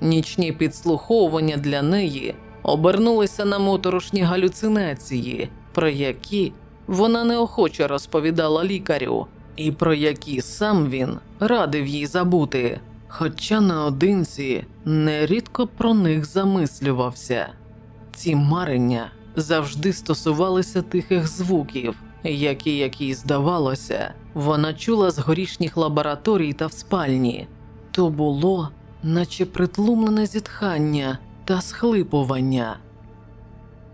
Нічні підслуховування для неї обернулися на моторошні галюцинації, про які вона неохоче розповідала лікарю, і про які сам він радив їй забути, хоча наодинці нерідко про них замислювався. Ці марення завжди стосувалися тихих звуків, які, як їй здавалося, вона чула з горішніх лабораторій та в спальні. То було, наче притлумлене зітхання та схлипування.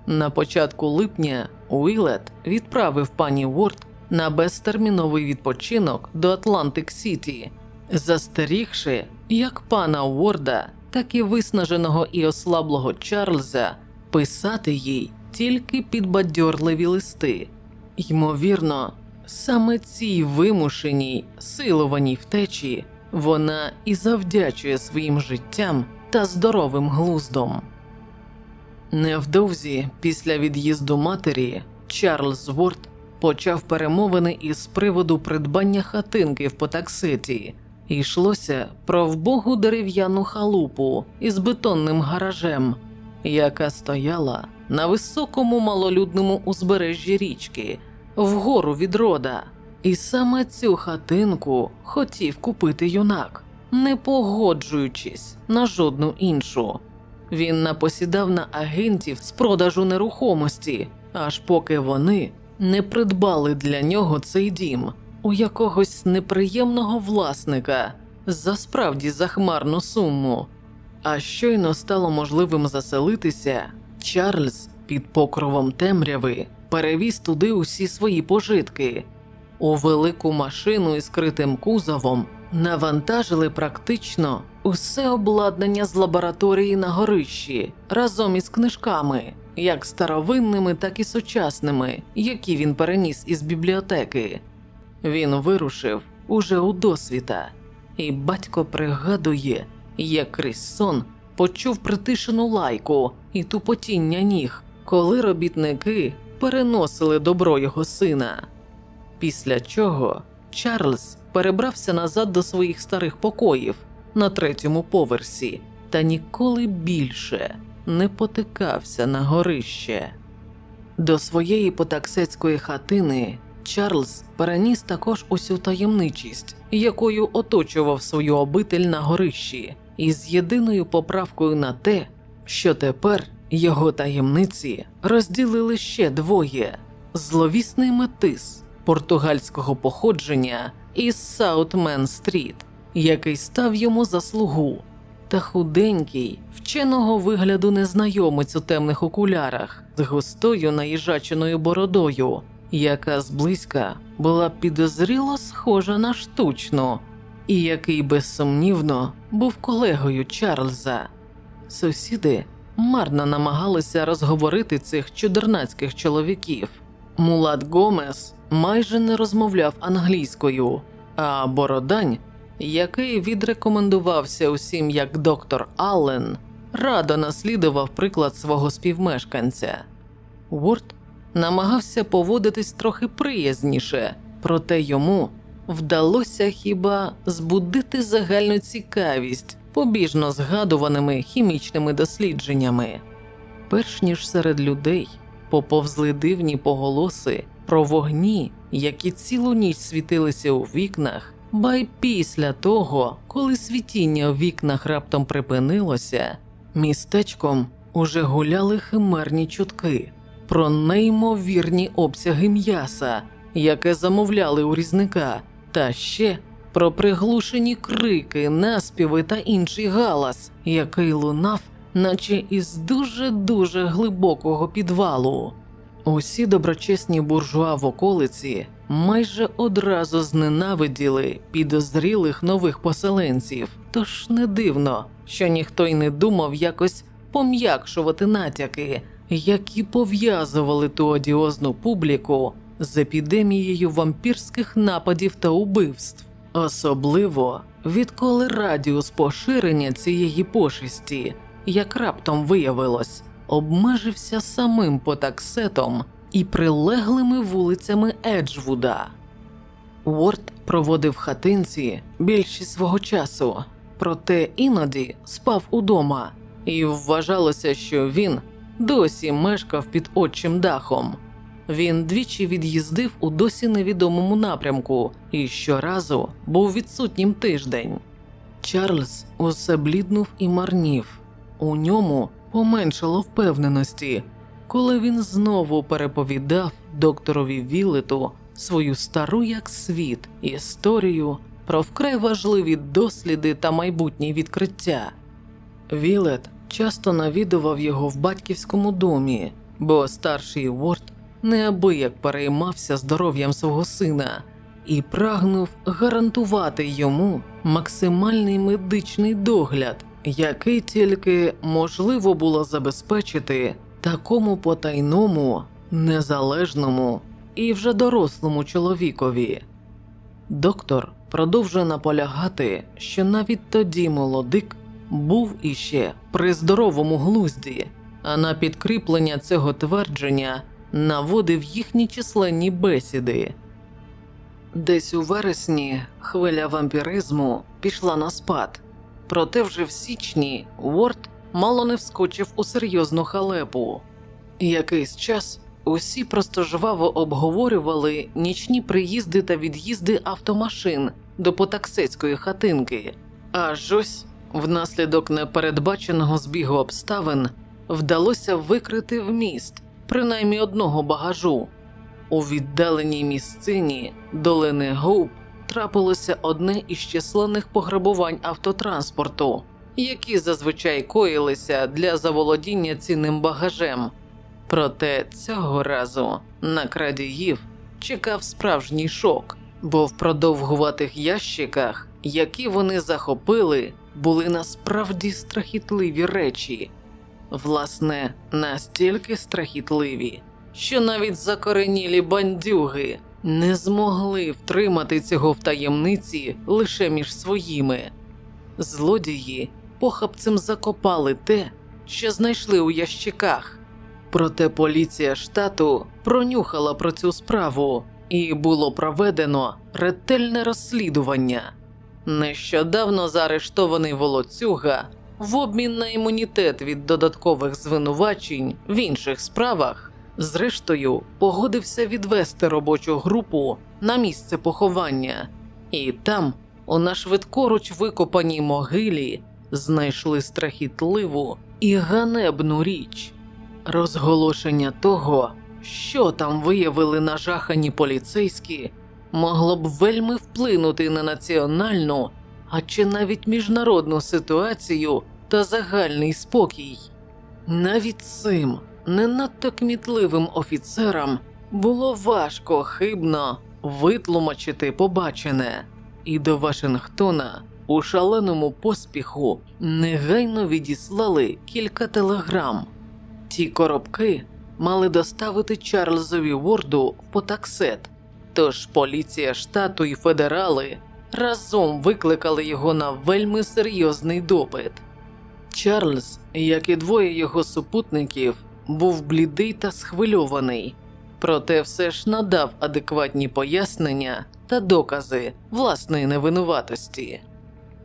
На початку липня Уілет відправив пані Уорд на безтерміновий відпочинок до Атлантик Сіті, застерігши як пана Уорда, так і виснаженого і ослаблого Чарльза писати їй тільки підбадьорливі листи. Ймовірно, саме цій вимушеній, силованій втечі вона і завдячує своїм життям та здоровим глуздом. Невдовзі після від'їзду матері Чарльз Ворд почав перемовини із приводу придбання хатинки в Потаксеті. Йшлося про вбогу дерев'яну халупу із бетонним гаражем, яка стояла на високому малолюдному узбережжі річки, вгору від рода. І саме цю хатинку хотів купити юнак, не погоджуючись на жодну іншу. Він напосідав на агентів з продажу нерухомості, аж поки вони не придбали для нього цей дім у якогось неприємного власника за справді захмарну суму. А щойно стало можливим заселитися, Чарльз під покровом темряви перевіз туди усі свої пожитки. У велику машину із критим кузовом навантажили практично усе обладнання з лабораторії на горищі разом із книжками, як старовинними, так і сучасними, які він переніс із бібліотеки. Він вирушив уже у досвіта, і батько пригадує, як крізь сон почув притишену лайку і тупотіння ніг, коли робітники переносили добро його сина. Після чого Чарльз перебрався назад до своїх старих покоїв на третьому поверсі та ніколи більше не потикався на горище. До своєї потаксетської хатини Чарльз переніс також усю таємничість, якою оточував свою обитель на горищі, із єдиною поправкою на те, що тепер його таємниці розділили ще двоє: зловісний метис португальського походження із Саут-Мейн Стріт, який став йому за слугу, та худенький, вченого вигляду незнайомець у темних окулярах з густою наїжаченою бородою, яка зблизька була підозріло схожа на штучну, і який безсумнівно був колегою Чарльза. Сусіди марно намагалися розговорити цих чудернацьких чоловіків. Мулат Гомес майже не розмовляв англійською, а Бородань, який відрекомендувався усім як доктор Аллен, радо наслідував приклад свого співмешканця. Уорд намагався поводитись трохи приязніше, проте йому вдалося хіба збудити загальну цікавість побіжно згадуваними хімічними дослідженнями. Перш ніж серед людей поповзли дивні поголоси про вогні, які цілу ніч світилися у вікнах, ба й після того, коли світіння у вікнах раптом припинилося, містечком уже гуляли химерні чутки про неймовірні обсяги м'яса, яке замовляли у різника, та ще про приглушені крики, наспіви та інший галас, який лунав, наче із дуже дуже глибокого підвалу. Усі доброчесні буржуа в околиці майже одразу зненавиділи підозрілих нових поселенців, тож не дивно, що ніхто й не думав якось пом'якшувати натяки, які пов'язували ту одіозну публіку з епідемією вампірських нападів та убивств, особливо відколи радіус поширення цієї пошесті, як раптом виявилось, обмежився самим потаксетом і прилеглими вулицями Еджвуда. Уорд проводив хатинці більшість свого часу, проте іноді спав удома, і вважалося, що він досі мешкав під отчим дахом. Він двічі від'їздив у досі невідомому напрямку і щоразу був відсутнім тиждень. Чарльз усе бліднув і марнів. У ньому поменшало впевненості, коли він знову переповідав докторові Вілету свою стару як світ історію про вкрай важливі досліди та майбутні відкриття. Вілет часто навідував його в батьківському домі, бо старший Уорд неабияк переймався здоров'ям свого сина і прагнув гарантувати йому максимальний медичний догляд, який тільки можливо було забезпечити такому потайному, незалежному і вже дорослому чоловікові. Доктор продовжує наполягати, що навіть тоді молодик був іще при здоровому глузді, а на підкріплення цього твердження наводив їхні численні бесіди. Десь у вересні хвиля вампіризму пішла на спад, проте вже в січні Уорд мало не вскочив у серйозну халепу. Якийсь час усі просто жваво обговорювали нічні приїзди та від'їзди автомашин до потаксецької хатинки, аж ось внаслідок непередбаченого збігу обставин вдалося викрити в міст принаймні одного багажу. У віддаленій місцині долини Гоуп трапилося одне із численних пограбувань автотранспорту, які зазвичай коїлися для заволодіння цінним багажем. Проте цього разу на крадіїв чекав справжній шок, бо в продовгуватих ящиках, які вони захопили, були насправді страхітливі речі, власне, настільки страхітливі що навіть закоренілі бандюги не змогли втримати цього в таємниці лише між своїми. Злодії похапцем закопали те, що знайшли у ящиках. Проте поліція штату пронюхала про цю справу і було проведено ретельне розслідування. Нещодавно заарештований волоцюга в обмін на імунітет від додаткових звинувачень в інших справах Зрештою, погодився відвести робочу групу на місце поховання, і там, у нашвидкоруч викопаній могилі, знайшли страхітливу і ганебну річ розголошення того, що там виявили нажахані поліцейські, могло б вельми вплинути на національну, а чи навіть міжнародну ситуацію та загальний спокій. Навіть цим не надто кмітливим офіцерам було важко хибно витлумачити побачене, і до Вашингтона у шаленому поспіху негайно відіслали кілька телеграм. Ті коробки мали доставити Чарльзові Ворду в потаксет, тож поліція штату і федерали разом викликали його на вельми серйозний допит. Чарльз, як і двоє його супутників, був блідий та схвильований, проте все ж надав адекватні пояснення та докази власної невинуватості.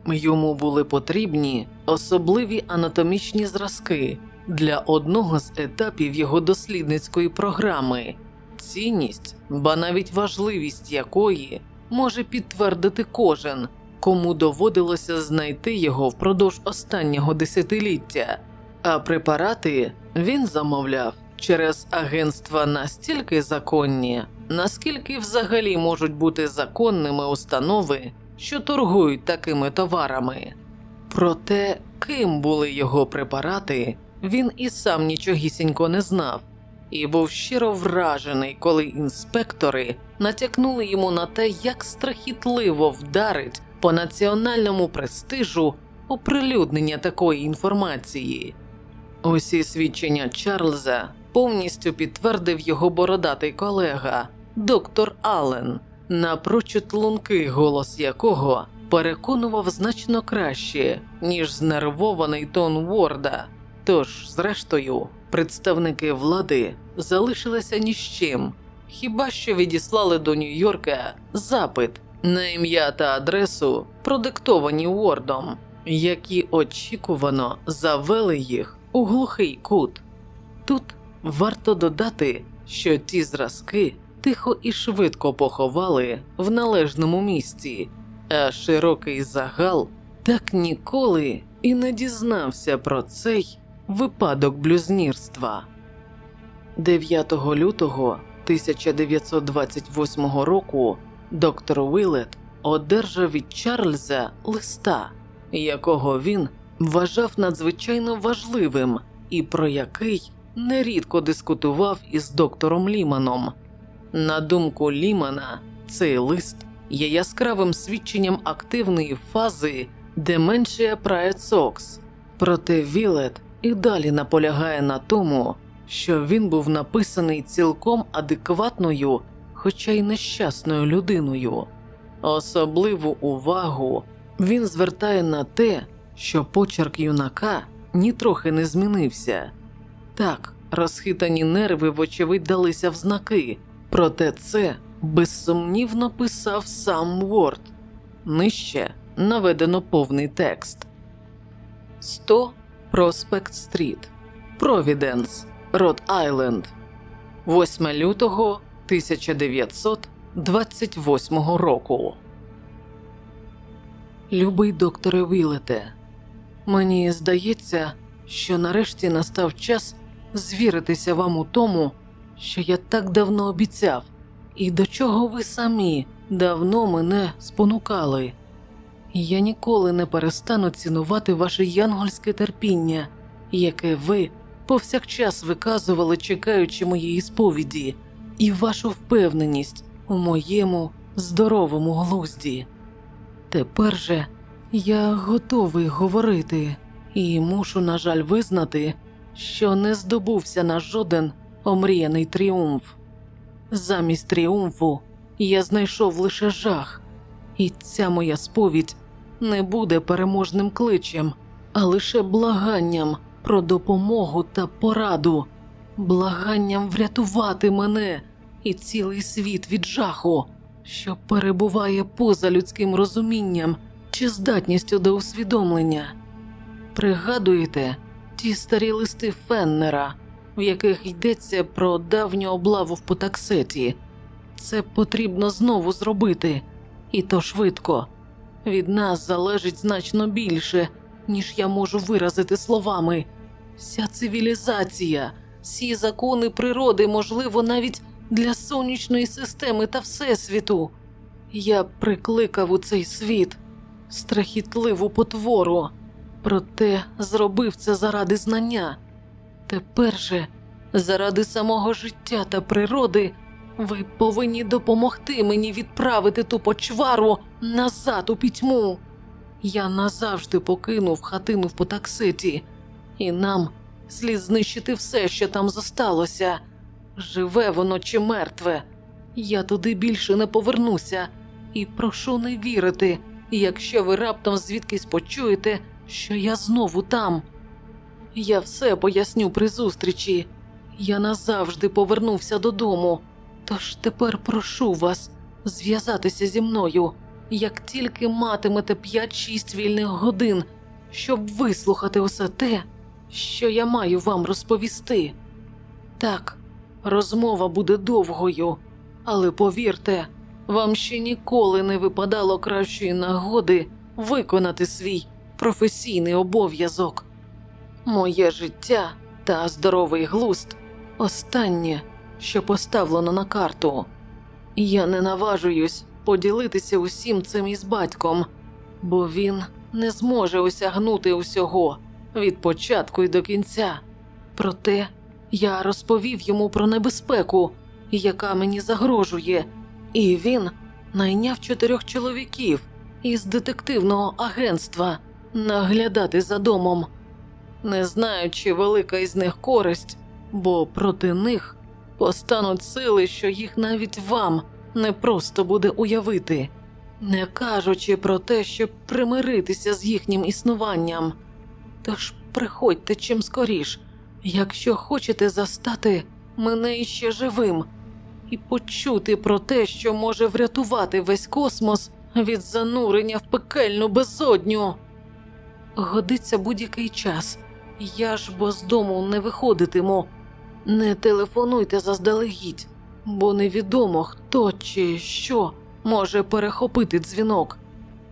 Йому були потрібні особливі анатомічні зразки для одного з етапів його дослідницької програми, цінність, ба навіть важливість якої може підтвердити кожен, кому доводилося знайти його впродовж останнього десятиліття, а препарати він замовляв через агентства настільки законні, наскільки взагалі можуть бути законними установи, що торгують такими товарами. Проте, ким були його препарати, він і сам нічогісінько не знав, і був щиро вражений, коли інспектори натякнули йому на те, як страхітливо вдарить по національному престижу оприлюднення такої інформації. Усі свідчення Чарльза повністю підтвердив його бородатий колега, доктор Аллен, напрочуд лункий голос якого переконував значно краще, ніж знервований тон Ворда. Тож, зрештою, представники влади залишилися ні з чим, хіба що відіслали до Нью-Йорка запит на ім'я та адресу, продиктовані Уордом, які очікувано завели їх у глухий кут. Тут варто додати, що ті зразки тихо і швидко поховали в належному місці, а широкий загал так ніколи і не дізнався про цей випадок блюзнірства. 9 лютого 1928 року доктор Уілет одержав від Чарльза листа, якого він вважав надзвичайно важливим і про який нерідко дискутував із доктором Ліманом. На думку Лімана, цей лист є яскравим свідченням активної фази деменшія Праецокс. Проте Вілет і далі наполягає на тому, що він був написаний цілком адекватною, хоча й нещасною людиною. Особливу увагу він звертає на те, що почерк юнака нітрохи не змінився. Так, розхитані нерви, вочевидь, далися в знаки, проте це безсумнівно писав сам Ворд. Нижче наведено повний текст. 100 Проспект Стріт, Провіденс, Род Айленд, 8 лютого 1928 року. Любий докторе Вілете, мені здається, що нарешті настав час звіритися вам у тому, що я так давно обіцяв, і до чого ви самі давно мене спонукали. Я ніколи не перестану цінувати ваше янгольське терпіння, яке ви повсякчас виказували, чекаючи моєї сповіді, і вашу впевненість у моєму здоровому глузді. Тепер же я готовий говорити і мушу, на жаль, визнати, що не здобувся на жоден омріяний тріумф. Замість тріумфу я знайшов лише жах, і ця моя сповідь не буде переможним кличем, а лише благанням про допомогу та пораду, благанням врятувати мене і цілий світ від жаху, що перебуває поза людським розумінням чи здатністю до усвідомлення. Пригадуєте ті старі листи Феннера, в яких йдеться про давню облаву в Потаксеті. Це потрібно знову зробити, і то швидко. Від нас залежить значно більше, ніж я можу виразити словами. Вся цивілізація, всі закони природи, можливо, навіть для сонячної системи та Всесвіту. Я прикликав у цей світ страхітливу потвору, проте зробив це заради знання. Тепер же, заради самого життя та природи, ви повинні допомогти мені відправити ту почвару назад у пітьму. Я назавжди покинув хатину в Потакситі, і нам слід знищити все, що там зосталося. Живе воно чи мертве. Я туди більше не повернуся, і прошу не вірити, якщо ви раптом звідкись почуєте, що я знову там. Я все поясню при зустрічі. Я назавжди повернувся додому. Тож тепер прошу вас зв'язатися зі мною, як тільки матимете 5-6 вільних годин, щоб вислухати усе те, що я маю вам розповісти. Так, розмова буде довгою, але повірте, вам ще ніколи не випадало кращої нагоди виконати свій професійний обов'язок. Моє життя та здоровий глузд останнє що поставлено на карту. Я не наважуюсь поділитися усім цим із батьком, бо він не зможе осягнути усього від початку і до кінця. Проте я розповів йому про небезпеку, яка мені загрожує, і він найняв чотирьох чоловіків із детективного агентства наглядати за домом, не знаю, чи велика із них користь, бо проти них Постануть сили, що їх навіть вам не просто буде уявити, не кажучи про те, щоб примиритися з їхнім існуванням. Тож приходьте чим скоріш, якщо хочете застати мене іще живим і почути про те, що може врятувати весь космос від занурення в пекельну безодню. Годиться будь-який час, я ж бо з дому не виходитиму. Не телефонуйте заздалегідь, бо невідомо хто чи що може перехопити дзвінок.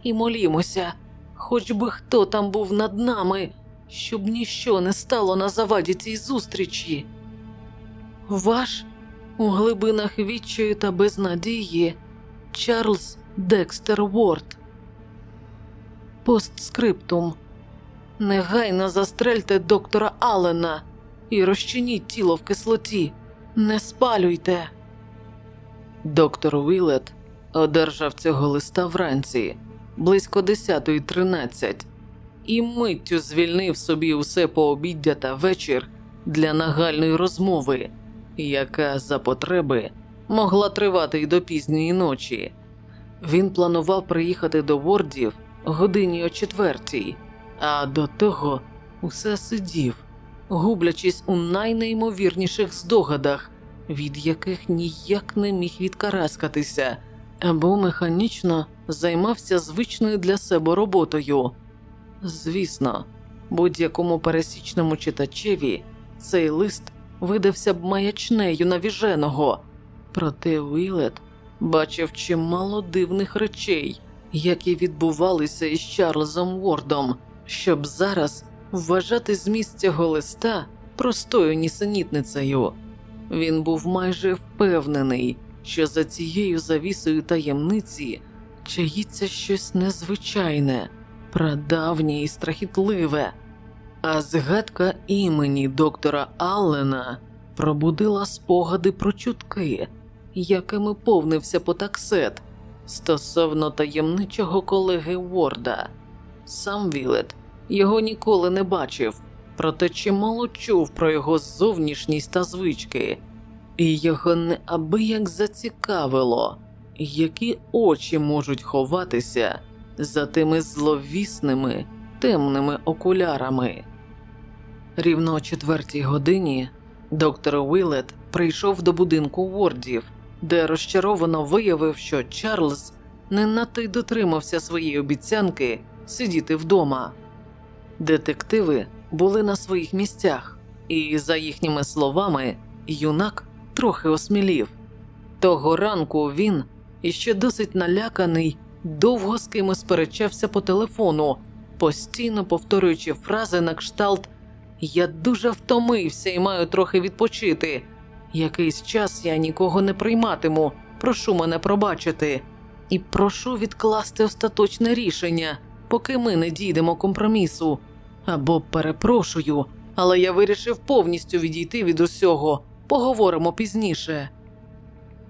І молімося, хоч би хто там був над нами, щоб ніщо не стало на заваді цій зустрічі. Ваш у глибинах відчаю та безнадії Чарльз Декстер Уорд. Постскриптум. Негайно застрельте доктора Аллена і розчиніть тіло в кислоті. Не спалюйте. Доктор Вілет одержав цього листа вранці близько 10.13 і миттю звільнив собі усе пообіддя та вечір для нагальної розмови, яка за потреби могла тривати й до пізньої ночі. Він планував приїхати до Вордів годині о четвертій, а до того усе сидів, гублячись у найнеймовірніших здогадах, від яких ніяк не міг відкараскатися, або механічно займався звичною для себе роботою. Звісно, будь-якому пересічному читачеві цей лист видався б маячнею навіженого, проте Уілет бачив чимало дивних речей, які відбувалися із Чарльзом Вордом, щоб зараз вважати зміст цього листа простою нісенітницею. Він був майже впевнений, що за цією завісою таємниці чаїться щось незвичайне, прадавнє і страхітливе, а згадка імені доктора Аллена пробудила спогади про чутки, якими повнився потаксет стосовно таємничого колеги Ворда. Сам Вілет його ніколи не бачив, проте чимало чув про його зовнішність та звички, і його неабияк зацікавило, які очі можуть ховатися за тими зловісними темними окулярами. Рівно о четвертій годині доктор Уілет прийшов до будинку Вордів, де розчаровано виявив, що Чарльз не надто й дотримався своєї обіцянки сидіти вдома. Детективи були на своїх місцях, і, за їхніми словами, юнак трохи осмілів. Того ранку він, іще досить наляканий, довго з кимось сперечався по телефону, постійно повторюючи фрази на кшталт Я дуже втомився і маю трохи відпочити. Якийсь час я нікого не прийматиму, прошу мене пробачити, і прошу відкласти остаточне рішення, поки ми не дійдемо компромісу. Або перепрошую, але я вирішив повністю відійти від усього. Поговоримо пізніше.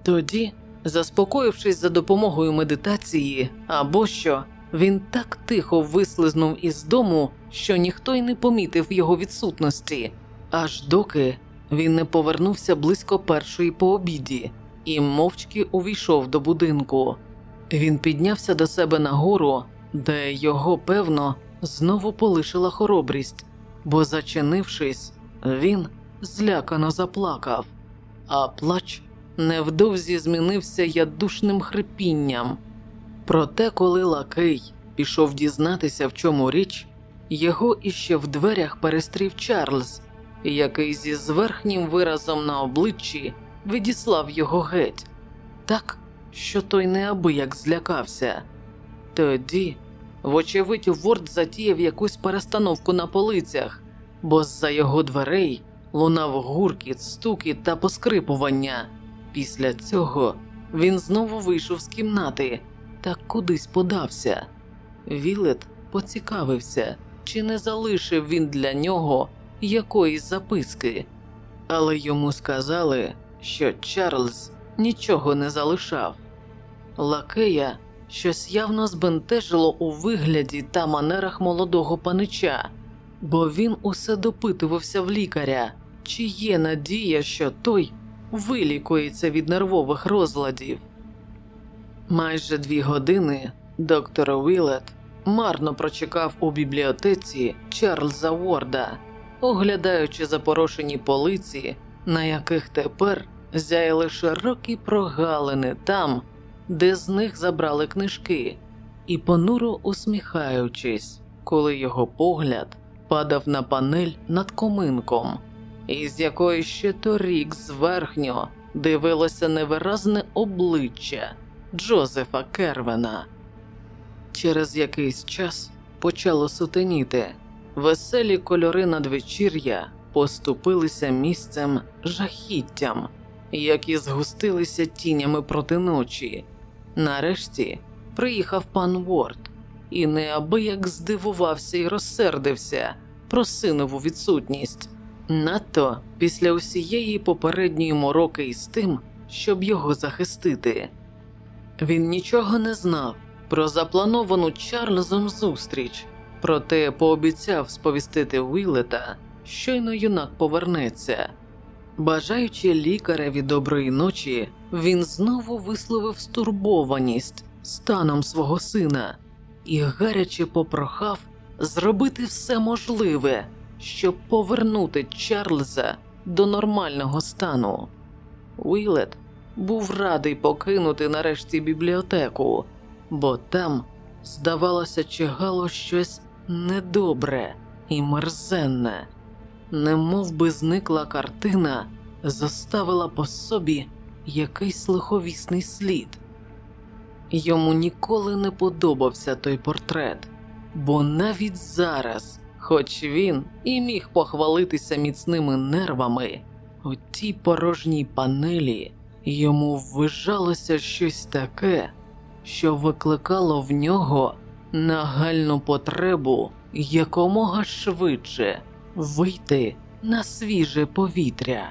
Тоді, заспокоївшись за допомогою медитації або що, він так тихо вислизнув із дому, що ніхто й не помітив його відсутності, аж доки він не повернувся близько першої по обіді і мовчки увійшов до будинку. Він піднявся до себе нагору, де його, певно, знову полишила хоробрість, бо, зачинившись, він злякано заплакав, а плач невдовзі змінився ядушним хрипінням. Проте, коли лакей пішов дізнатися, в чому річ, його іще в дверях перестрів Чарльз, який зі зверхнім виразом на обличчі відіслав його геть, так, що той неабияк злякався. Тоді, вочевидь, Ворд затіяв якусь перестановку на полицях, бо з-за його дверей лунав гуркіт, стукіт та поскрипування. Після цього він знову вийшов з кімнати та кудись подався. Вілет поцікавився, чи не залишив він для нього якоїсь записки, але йому сказали, що Чарльз нічого не залишав. Лакея щось явно збентежило у вигляді та манерах молодого панича, бо він усе допитувався в лікаря, чи є надія, що той вилікується від нервових розладів. Майже дві години доктор Уілет марно прочекав у бібліотеці Чарльза Уорда, оглядаючи запорошені полиці, на яких тепер зяяли широкі прогалини там, де з них забрали книжки, і понуро усміхаючись, коли його погляд падав на панель над коминком, із якої ще торік зверхньо дивилося невиразне обличчя Джозефа Кервена. Через якийсь час почало сутеніти. Веселі кольори надвечір'я поступилися місцем жахіттям, які згустилися тінями проти ночі. Нарешті приїхав пан Ворд і неабияк здивувався і розсердився про синову відсутність. Надто після усієї попередньої мороки із тим, щоб його захистити. Він нічого не знав про заплановану Чарльзом зустріч, проте пообіцяв сповістити Уілета, щойно юнак повернеться. Бажаючи лікареві доброї ночі, він знову висловив стурбованість станом свого сина і гаряче попрохав зробити все можливе, щоб повернути Чарльза до нормального стану. Уілет був радий покинути нарешті бібліотеку, бо там, здавалося, чигало щось недобре і мерзенне, немов би зникла картина, заставила по собі якийсь лиховісний слід. Йому ніколи не подобався той портрет, бо навіть зараз, хоч він і міг похвалитися міцними нервами, у тій порожній панелі йому ввижалося щось таке, що викликало в нього нагальну потребу якомога швидше вийти на свіже повітря.